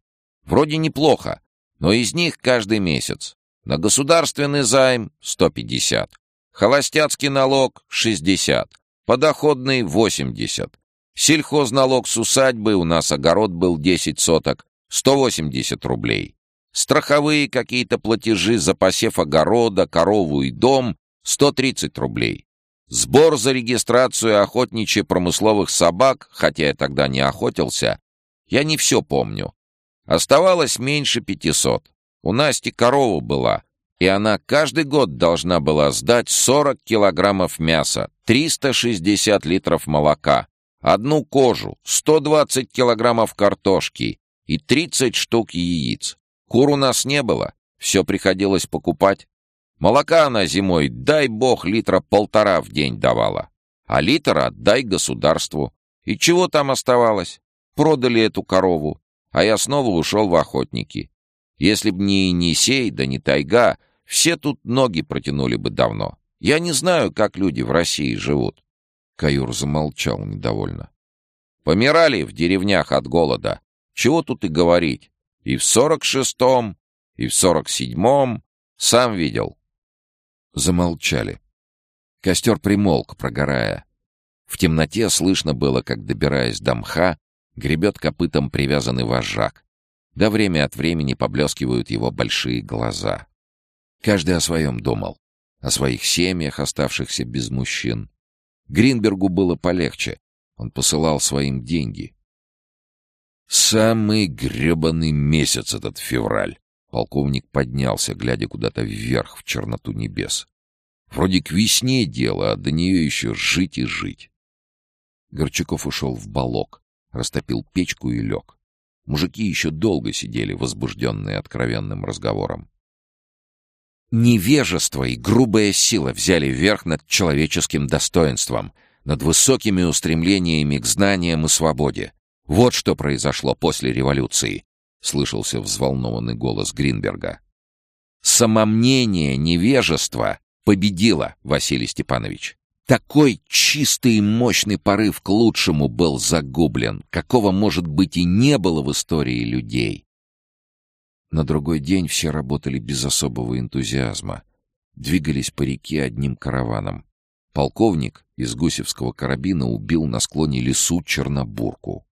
Вроде неплохо, но из них каждый месяц. На государственный займ — 150, холостяцкий налог — 60, подоходный — 80. Сельхозналог с усадьбы, у нас огород был 10 соток, 180 рублей. Страховые какие-то платежи за посев огорода, корову и дом — 130 рублей. Сбор за регистрацию охотничьи-промысловых собак, хотя я тогда не охотился, я не все помню. Оставалось меньше 500. У Насти корова была, и она каждый год должна была сдать 40 килограммов мяса, 360 литров молока, одну кожу, 120 килограммов картошки и 30 штук яиц. Кур у нас не было, все приходилось покупать. Молока она зимой, дай бог, литра полтора в день давала. А литр отдай государству. И чего там оставалось? Продали эту корову, а я снова ушел в охотники. Если б не Енисей, да не тайга, все тут ноги протянули бы давно. Я не знаю, как люди в России живут. Каюр замолчал недовольно. Помирали в деревнях от голода. Чего тут и говорить. И в сорок шестом, и в сорок седьмом. Сам видел. Замолчали. Костер примолк, прогорая. В темноте слышно было, как, добираясь до мха, гребет копытом привязанный вожак. Да время от времени поблескивают его большие глаза. Каждый о своем думал. О своих семьях, оставшихся без мужчин. Гринбергу было полегче. Он посылал своим деньги. «Самый гребаный месяц этот февраль!» Полковник поднялся, глядя куда-то вверх, в черноту небес. Вроде к весне дело, а до нее еще жить и жить. Горчаков ушел в балок, растопил печку и лег. Мужики еще долго сидели, возбужденные откровенным разговором. Невежество и грубая сила взяли верх над человеческим достоинством, над высокими устремлениями к знаниям и свободе. Вот что произошло после революции, — слышался взволнованный голос Гринберга. Самомнение, невежество победило, Василий Степанович. Такой чистый и мощный порыв к лучшему был загублен, какого, может быть, и не было в истории людей. На другой день все работали без особого энтузиазма. Двигались по реке одним караваном. Полковник из гусевского карабина убил на склоне лесу Чернобурку.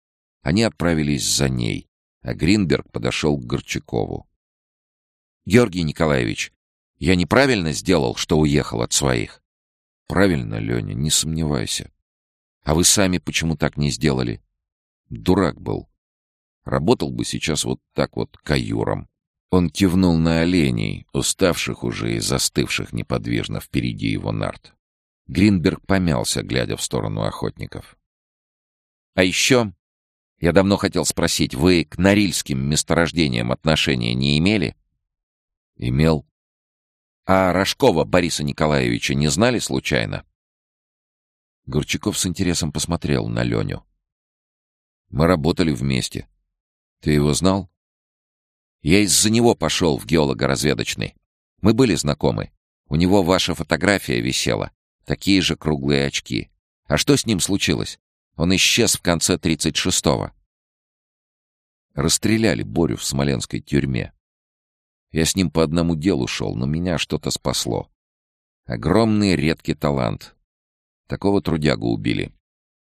Они отправились за ней, а Гринберг подошел к Горчакову. «Георгий Николаевич, я неправильно сделал, что уехал от своих?» Правильно, Леня, не сомневайся. А вы сами почему так не сделали? Дурак был. Работал бы сейчас вот так вот каюром. Он кивнул на оленей, уставших уже и застывших неподвижно впереди его нарт. Гринберг помялся, глядя в сторону охотников. «А еще я давно хотел спросить, вы к норильским месторождениям отношения не имели?» «Имел», а Рожкова Бориса Николаевича не знали случайно? Горчаков с интересом посмотрел на Леню. Мы работали вместе. Ты его знал? Я из-за него пошел в геолого-разведочный. Мы были знакомы. У него ваша фотография висела. Такие же круглые очки. А что с ним случилось? Он исчез в конце 36-го. Расстреляли Борю в смоленской тюрьме. Я с ним по одному делу шел, но меня что-то спасло. Огромный редкий талант. Такого трудягу убили.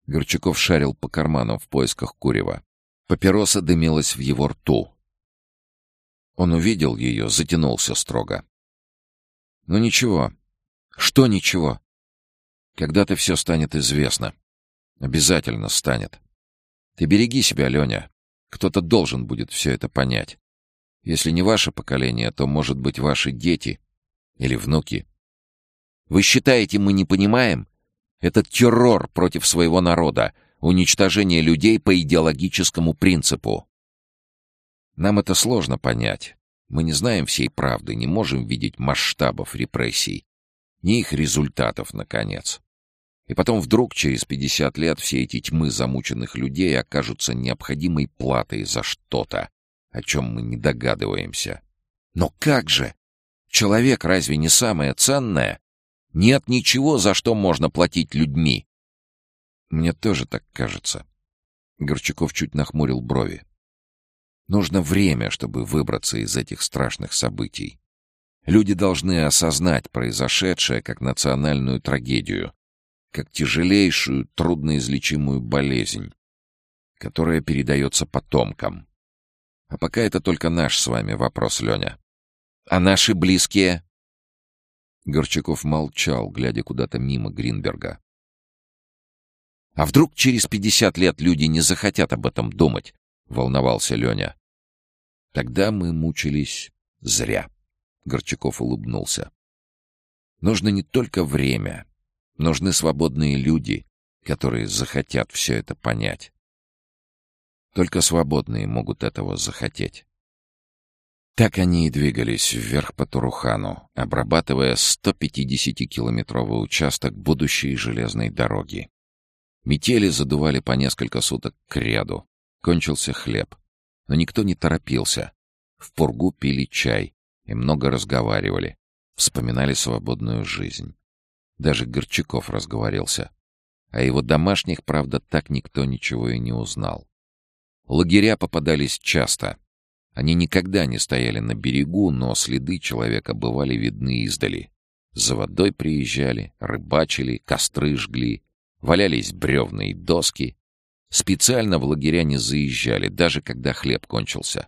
Горчаков шарил по карманам в поисках курева. Папироса дымилась в его рту. Он увидел ее, затянулся строго. «Ну ничего. Что ничего? Когда-то все станет известно. Обязательно станет. Ты береги себя, Леня. Кто-то должен будет все это понять. Если не ваше поколение, то, может быть, ваши дети или внуки. Вы считаете, мы не понимаем? Это террор против своего народа, уничтожение людей по идеологическому принципу. Нам это сложно понять. Мы не знаем всей правды, не можем видеть масштабов репрессий, ни их результатов, наконец. И потом вдруг через 50 лет все эти тьмы замученных людей окажутся необходимой платой за что-то, о чем мы не догадываемся. Но как же? Человек разве не самое ценное? Нет ничего, за что можно платить людьми. Мне тоже так кажется. Горчаков чуть нахмурил брови. Нужно время, чтобы выбраться из этих страшных событий. Люди должны осознать произошедшее как национальную трагедию, как тяжелейшую, трудноизлечимую болезнь, которая передается потомкам. А пока это только наш с вами вопрос, Леня. А наши близкие? Горчаков молчал, глядя куда-то мимо Гринберга. А вдруг через пятьдесят лет люди не захотят об этом думать? Волновался Леня. Тогда мы мучились зря. Горчаков улыбнулся. Нужно не только время. Нужны свободные люди, которые захотят все это понять. Только свободные могут этого захотеть. Так они и двигались вверх по Турухану, обрабатывая 150-километровый участок будущей железной дороги. Метели задували по несколько суток к ряду. Кончился хлеб. Но никто не торопился. В пургу пили чай и много разговаривали. Вспоминали свободную жизнь. Даже Горчаков разговорился. А его домашних, правда, так никто ничего и не узнал. Лагеря попадались часто. Они никогда не стояли на берегу, но следы человека бывали видны издали. За водой приезжали, рыбачили, костры жгли, валялись бревна и доски. Специально в лагеря не заезжали, даже когда хлеб кончился.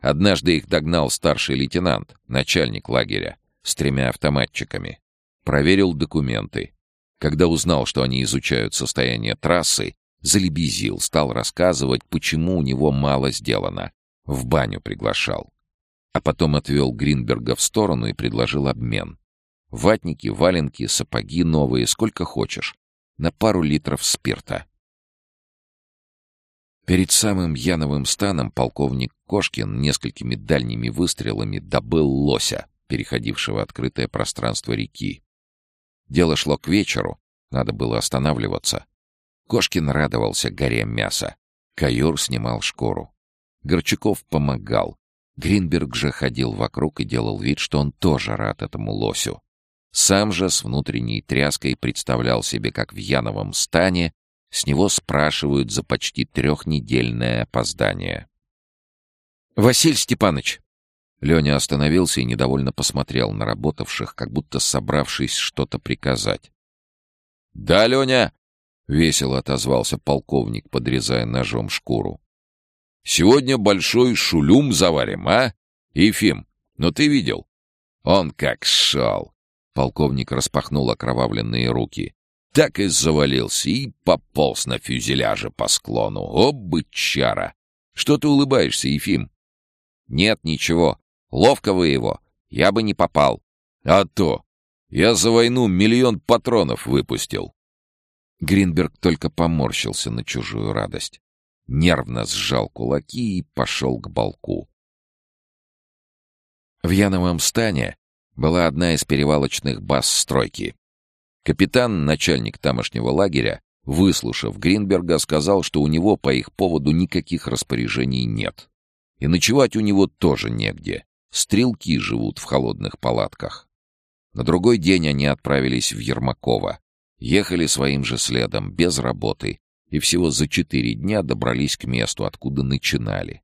Однажды их догнал старший лейтенант, начальник лагеря, с тремя автоматчиками. Проверил документы. Когда узнал, что они изучают состояние трассы, залебезил, стал рассказывать, почему у него мало сделано. В баню приглашал. А потом отвел Гринберга в сторону и предложил обмен. Ватники, валенки, сапоги новые, сколько хочешь. На пару литров спирта. Перед самым Яновым станом полковник Кошкин несколькими дальними выстрелами добыл лося, переходившего открытое пространство реки. Дело шло к вечеру, надо было останавливаться. Кошкин радовался горе мяса. Каюр снимал шкуру. Горчаков помогал. Гринберг же ходил вокруг и делал вид, что он тоже рад этому лосю. Сам же с внутренней тряской представлял себе, как в Яновом стане с него спрашивают за почти трехнедельное опоздание. «Василий Степанович!» Леня остановился и недовольно посмотрел на работавших, как будто собравшись что-то приказать. «Да, Леня!» — весело отозвался полковник, подрезая ножом шкуру. «Сегодня большой шулюм заварим, а? Ефим, ну ты видел? Он как шел!» Полковник распахнул окровавленные руки так и завалился и пополз на фюзеляже по склону. О, бычара! Что ты улыбаешься, Ефим? Нет, ничего. Ловко вы его. Я бы не попал. А то! Я за войну миллион патронов выпустил. Гринберг только поморщился на чужую радость. Нервно сжал кулаки и пошел к балку. В Яновом стане была одна из перевалочных баз стройки. Капитан, начальник тамошнего лагеря, выслушав Гринберга, сказал, что у него по их поводу никаких распоряжений нет. И ночевать у него тоже негде. Стрелки живут в холодных палатках. На другой день они отправились в Ермакова. Ехали своим же следом, без работы, и всего за четыре дня добрались к месту, откуда начинали.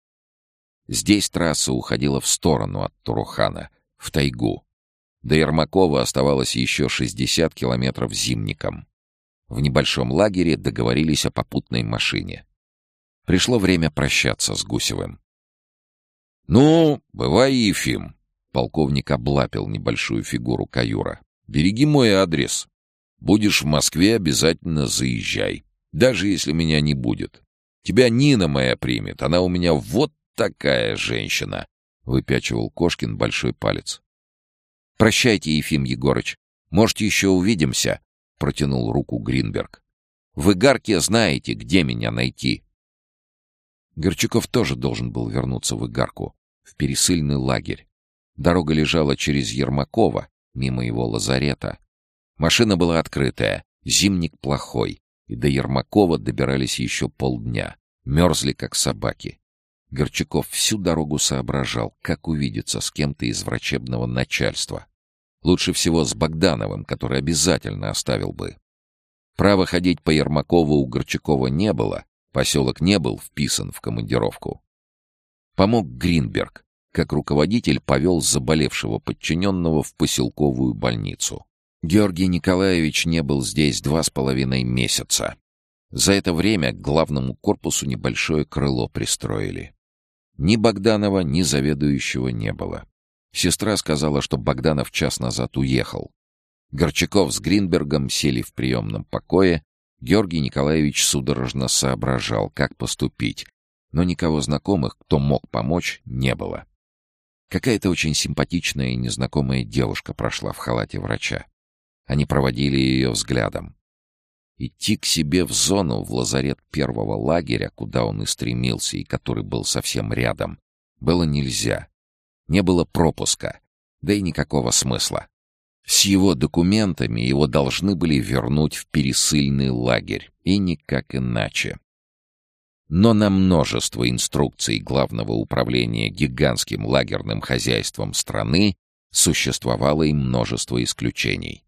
Здесь трасса уходила в сторону от Турухана, в тайгу. До Ермакова оставалось еще 60 километров зимником. В небольшом лагере договорились о попутной машине. Пришло время прощаться с Гусевым. «Ну, бывай, Ефим!» Полковник облапил небольшую фигуру каюра. «Береги мой адрес. Будешь в Москве, обязательно заезжай. Даже если меня не будет. Тебя Нина моя примет. Она у меня вот такая женщина!» Выпячивал Кошкин большой палец. «Прощайте, Ефим Егорыч. Может, еще увидимся?» — протянул руку Гринберг. «В Игарке знаете, где меня найти». Горчаков тоже должен был вернуться в Игарку, в пересыльный лагерь. Дорога лежала через Ермакова, мимо его лазарета. Машина была открытая, зимник плохой, и до Ермакова добирались еще полдня. Мерзли, как собаки. Горчаков всю дорогу соображал, как увидеться с кем-то из врачебного начальства. Лучше всего с Богдановым, который обязательно оставил бы. Право ходить по Ермакову у Горчакова не было, поселок не был вписан в командировку. Помог Гринберг, как руководитель повел заболевшего подчиненного в поселковую больницу. Георгий Николаевич не был здесь два с половиной месяца. За это время к главному корпусу небольшое крыло пристроили. Ни Богданова, ни заведующего не было. Сестра сказала, что Богданов час назад уехал. Горчаков с Гринбергом сели в приемном покое. Георгий Николаевич судорожно соображал, как поступить, но никого знакомых, кто мог помочь, не было. Какая-то очень симпатичная и незнакомая девушка прошла в халате врача. Они проводили ее взглядом. Идти к себе в зону, в лазарет первого лагеря, куда он и стремился, и который был совсем рядом, было нельзя. Не было пропуска, да и никакого смысла. С его документами его должны были вернуть в пересыльный лагерь, и никак иначе. Но на множество инструкций Главного управления гигантским лагерным хозяйством страны существовало и множество исключений.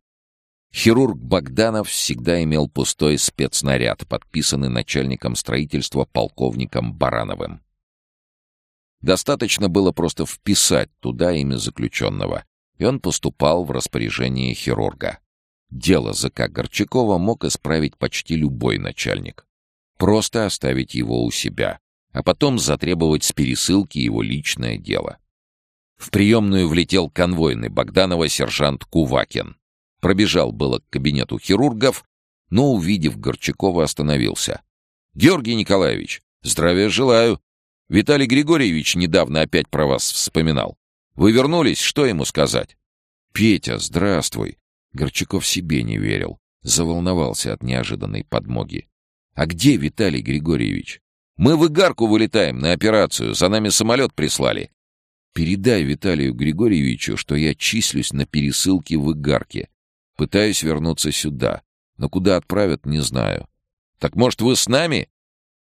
Хирург Богданов всегда имел пустой спецнаряд, подписанный начальником строительства полковником Барановым. Достаточно было просто вписать туда имя заключенного, и он поступал в распоряжение хирурга. Дело ЗК Горчакова мог исправить почти любой начальник. Просто оставить его у себя, а потом затребовать с пересылки его личное дело. В приемную влетел конвойный Богданова сержант Кувакин. Пробежал было к кабинету хирургов, но, увидев Горчакова, остановился. «Георгий Николаевич, здравия желаю. Виталий Григорьевич недавно опять про вас вспоминал. Вы вернулись, что ему сказать?» «Петя, здравствуй!» Горчаков себе не верил. Заволновался от неожиданной подмоги. «А где Виталий Григорьевич?» «Мы в Игарку вылетаем на операцию. За нами самолет прислали». «Передай Виталию Григорьевичу, что я числюсь на пересылке в Игарке. Пытаюсь вернуться сюда, но куда отправят, не знаю». «Так, может, вы с нами?»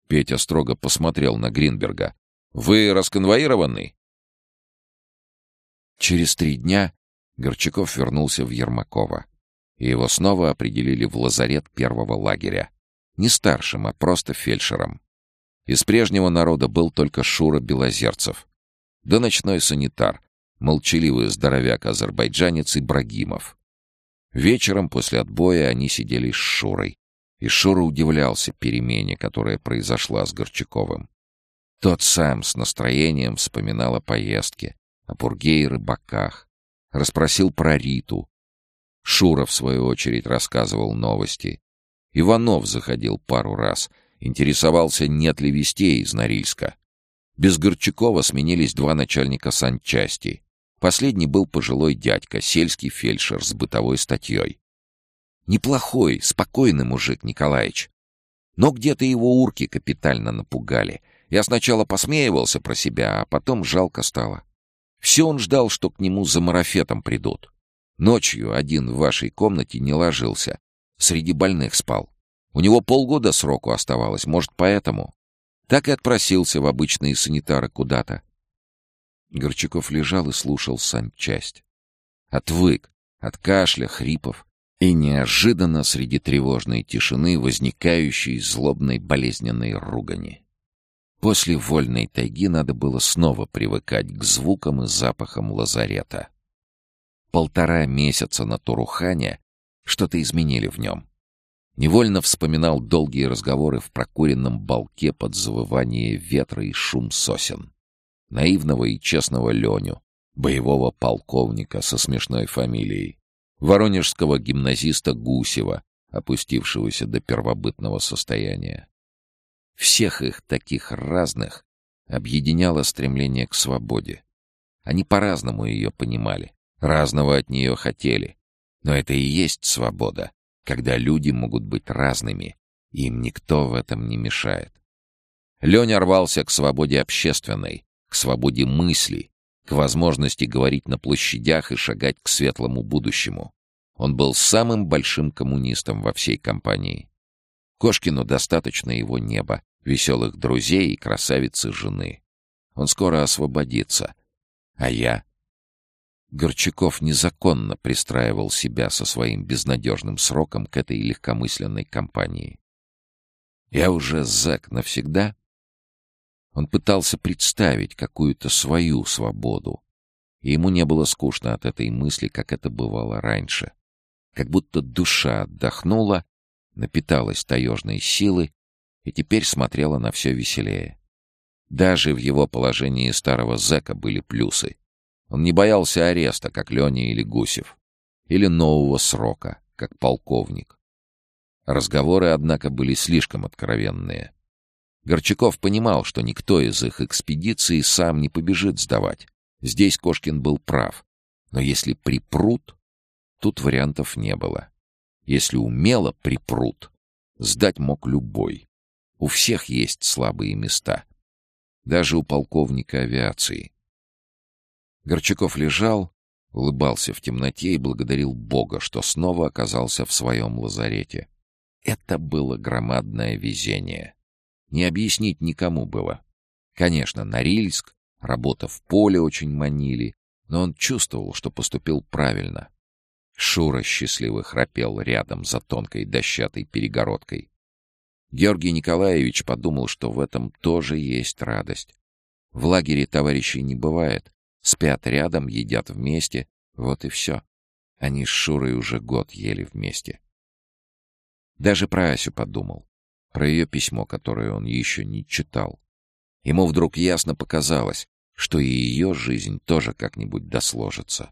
Петя строго посмотрел на Гринберга. «Вы расконвоированный?» Через три дня Горчаков вернулся в Ермакова, и его снова определили в лазарет первого лагеря. Не старшим, а просто фельдшером. Из прежнего народа был только Шура Белозерцев. Да ночной санитар, молчаливый здоровяк-азербайджанец Ибрагимов. Вечером после отбоя они сидели с Шурой. И Шура удивлялся перемене, которая произошла с Горчаковым. Тот сам с настроением вспоминал о поездке, о пурге и рыбаках, Расспросил про Риту. Шура, в свою очередь, рассказывал новости. Иванов заходил пару раз, интересовался, нет ли вестей из Норильска. Без Горчакова сменились два начальника санчасти. Последний был пожилой дядька, сельский фельдшер с бытовой статьей. Неплохой, спокойный мужик Николаевич. Но где-то его урки капитально напугали. Я сначала посмеивался про себя, а потом жалко стало. Все он ждал, что к нему за марафетом придут. Ночью один в вашей комнате не ложился. Среди больных спал. У него полгода сроку оставалось, может, поэтому. Так и отпросился в обычные санитары куда-то. Горчаков лежал и слушал санчасть. Отвык от кашля, хрипов и неожиданно среди тревожной тишины возникающей злобной болезненной ругани. После вольной тайги надо было снова привыкать к звукам и запахам лазарета. Полтора месяца на Турухане что-то изменили в нем. Невольно вспоминал долгие разговоры в прокуренном балке под завывание ветра и шум сосен. Наивного и честного Леню, боевого полковника со смешной фамилией, воронежского гимназиста Гусева, опустившегося до первобытного состояния. Всех их, таких разных, объединяло стремление к свободе. Они по-разному ее понимали, разного от нее хотели. Но это и есть свобода, когда люди могут быть разными, и им никто в этом не мешает. Леня рвался к свободе общественной, к свободе мысли, к возможности говорить на площадях и шагать к светлому будущему. Он был самым большим коммунистом во всей компании. Кошкину достаточно его неба, веселых друзей и красавицы жены. Он скоро освободится. А я? Горчаков незаконно пристраивал себя со своим безнадежным сроком к этой легкомысленной компании. Я уже зэк навсегда? Он пытался представить какую-то свою свободу. И ему не было скучно от этой мысли, как это бывало раньше. Как будто душа отдохнула, напиталась таежной силой и теперь смотрела на все веселее. Даже в его положении старого зэка были плюсы. Он не боялся ареста, как Леня или Гусев, или нового срока, как полковник. Разговоры, однако, были слишком откровенные. Горчаков понимал, что никто из их экспедиции сам не побежит сдавать. Здесь Кошкин был прав. Но если припрут, тут вариантов не было. Если умело припрут, сдать мог любой. У всех есть слабые места. Даже у полковника авиации. Горчаков лежал, улыбался в темноте и благодарил Бога, что снова оказался в своем лазарете. Это было громадное везение. Не объяснить никому было. Конечно, Норильск, работа в поле очень манили, но он чувствовал, что поступил правильно. Шура счастливо храпел рядом за тонкой дощатой перегородкой. Георгий Николаевич подумал, что в этом тоже есть радость. В лагере товарищей не бывает. Спят рядом, едят вместе, Вот и все. Они с Шурой уже год ели вместе. Даже про Асю подумал. Про ее письмо, которое он еще не читал. Ему вдруг ясно показалось, что и ее жизнь тоже как-нибудь досложится.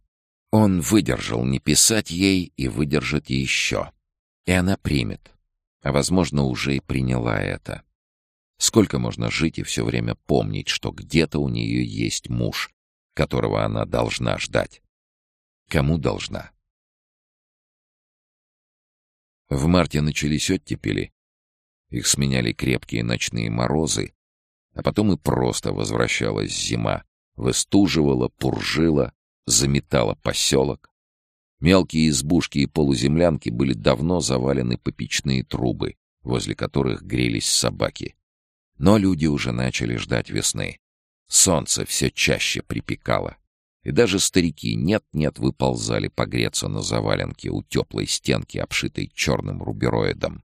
Он выдержал не писать ей и выдержит еще. И она примет. А, возможно, уже и приняла это. Сколько можно жить и все время помнить, что где-то у нее есть муж, которого она должна ждать? Кому должна? В марте начались оттепели. Их сменяли крепкие ночные морозы, а потом и просто возвращалась зима, выстуживала, пуржила, заметала поселок. Мелкие избушки и полуземлянки были давно завалены попечные трубы, возле которых грелись собаки. Но люди уже начали ждать весны. Солнце все чаще припекало. И даже старики нет-нет выползали погреться на заваленке у теплой стенки, обшитой черным рубероидом.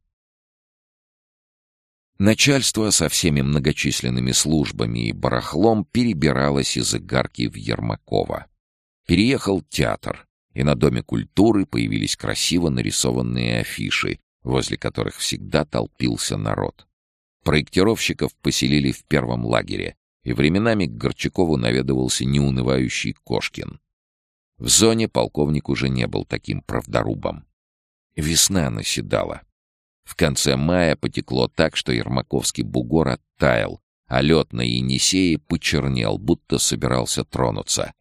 Начальство со всеми многочисленными службами и барахлом перебиралось из Игарки в Ермакова. Переехал театр, и на Доме культуры появились красиво нарисованные афиши, возле которых всегда толпился народ. Проектировщиков поселили в первом лагере, и временами к Горчакову наведывался неунывающий Кошкин. В зоне полковник уже не был таким правдорубом. Весна наседала. В конце мая потекло так, что Ермаковский бугор оттаял, а лед на Енисее почернел, будто собирался тронуться.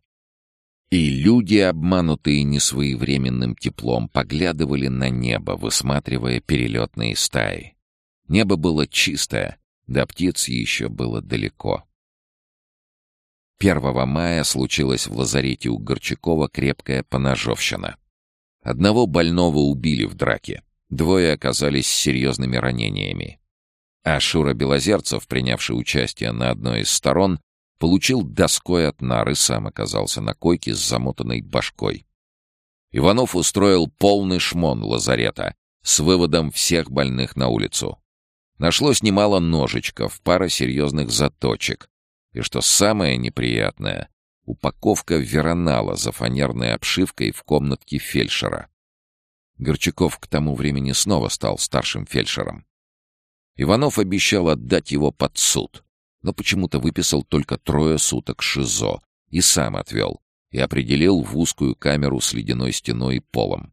И люди, обманутые несвоевременным теплом, поглядывали на небо, высматривая перелетные стаи. Небо было чистое, до птиц еще было далеко. 1 мая случилась в лазарете у Горчакова крепкая поножовщина. Одного больного убили в драке, двое оказались с серьезными ранениями. А Шура Белозерцев, принявший участие на одной из сторон, получил доской от нары, сам оказался на койке с замотанной башкой. Иванов устроил полный шмон лазарета с выводом всех больных на улицу. Нашлось немало ножичков, пара серьезных заточек. И что самое неприятное, упаковка веронала за фанерной обшивкой в комнатке фельдшера. Горчаков к тому времени снова стал старшим фельдшером. Иванов обещал отдать его под суд, но почему-то выписал только трое суток ШИЗО и сам отвел, и определил в узкую камеру с ледяной стеной и полом.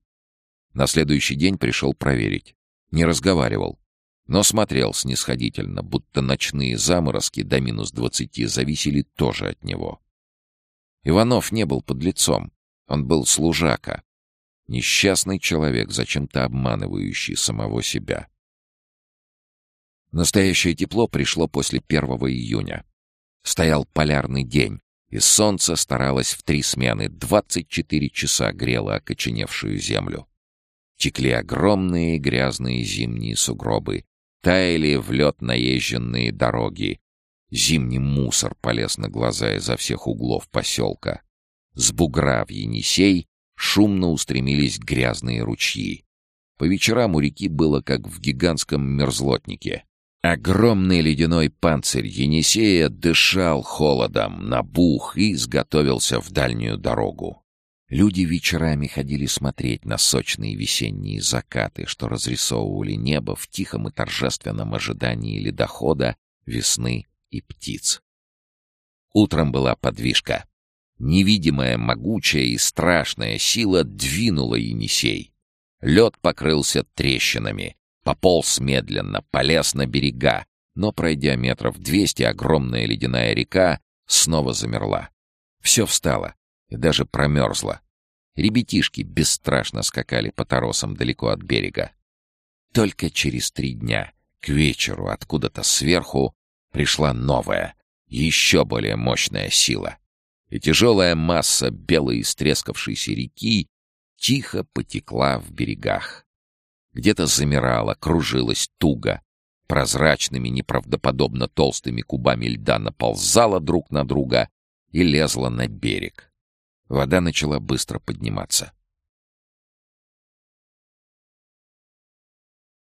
На следующий день пришел проверить. Не разговаривал, но смотрел снисходительно, будто ночные заморозки до минус двадцати зависели тоже от него. Иванов не был подлецом, он был служака. Несчастный человек, зачем-то обманывающий самого себя. Настоящее тепло пришло после 1 июня. Стоял полярный день, и солнце старалось в три смены 24 часа грело окоченевшую землю. Текли огромные грязные зимние сугробы, Таяли в лед наезженные дороги. Зимний мусор полез на глаза изо всех углов поселка. С бугра в Енисей шумно устремились грязные ручьи. По вечерам у реки было как в гигантском мерзлотнике. Огромный ледяной панцирь Енисея дышал холодом, набух и изготовился в дальнюю дорогу. Люди вечерами ходили смотреть на сочные весенние закаты, что разрисовывали небо в тихом и торжественном ожидании ледохода, весны и птиц. Утром была подвижка. Невидимая, могучая и страшная сила двинула Енисей. Лед покрылся трещинами, пополз медленно, полез на берега, но, пройдя метров двести, огромная ледяная река снова замерла. Все встало, и даже промерзла. Ребятишки бесстрашно скакали по торосам далеко от берега. Только через три дня, к вечеру, откуда-то сверху, пришла новая, еще более мощная сила. И тяжелая масса белой истрескавшейся реки тихо потекла в берегах. Где-то замирала, кружилась туго, прозрачными, неправдоподобно толстыми кубами льда наползала друг на друга и лезла на берег. Вода начала быстро подниматься.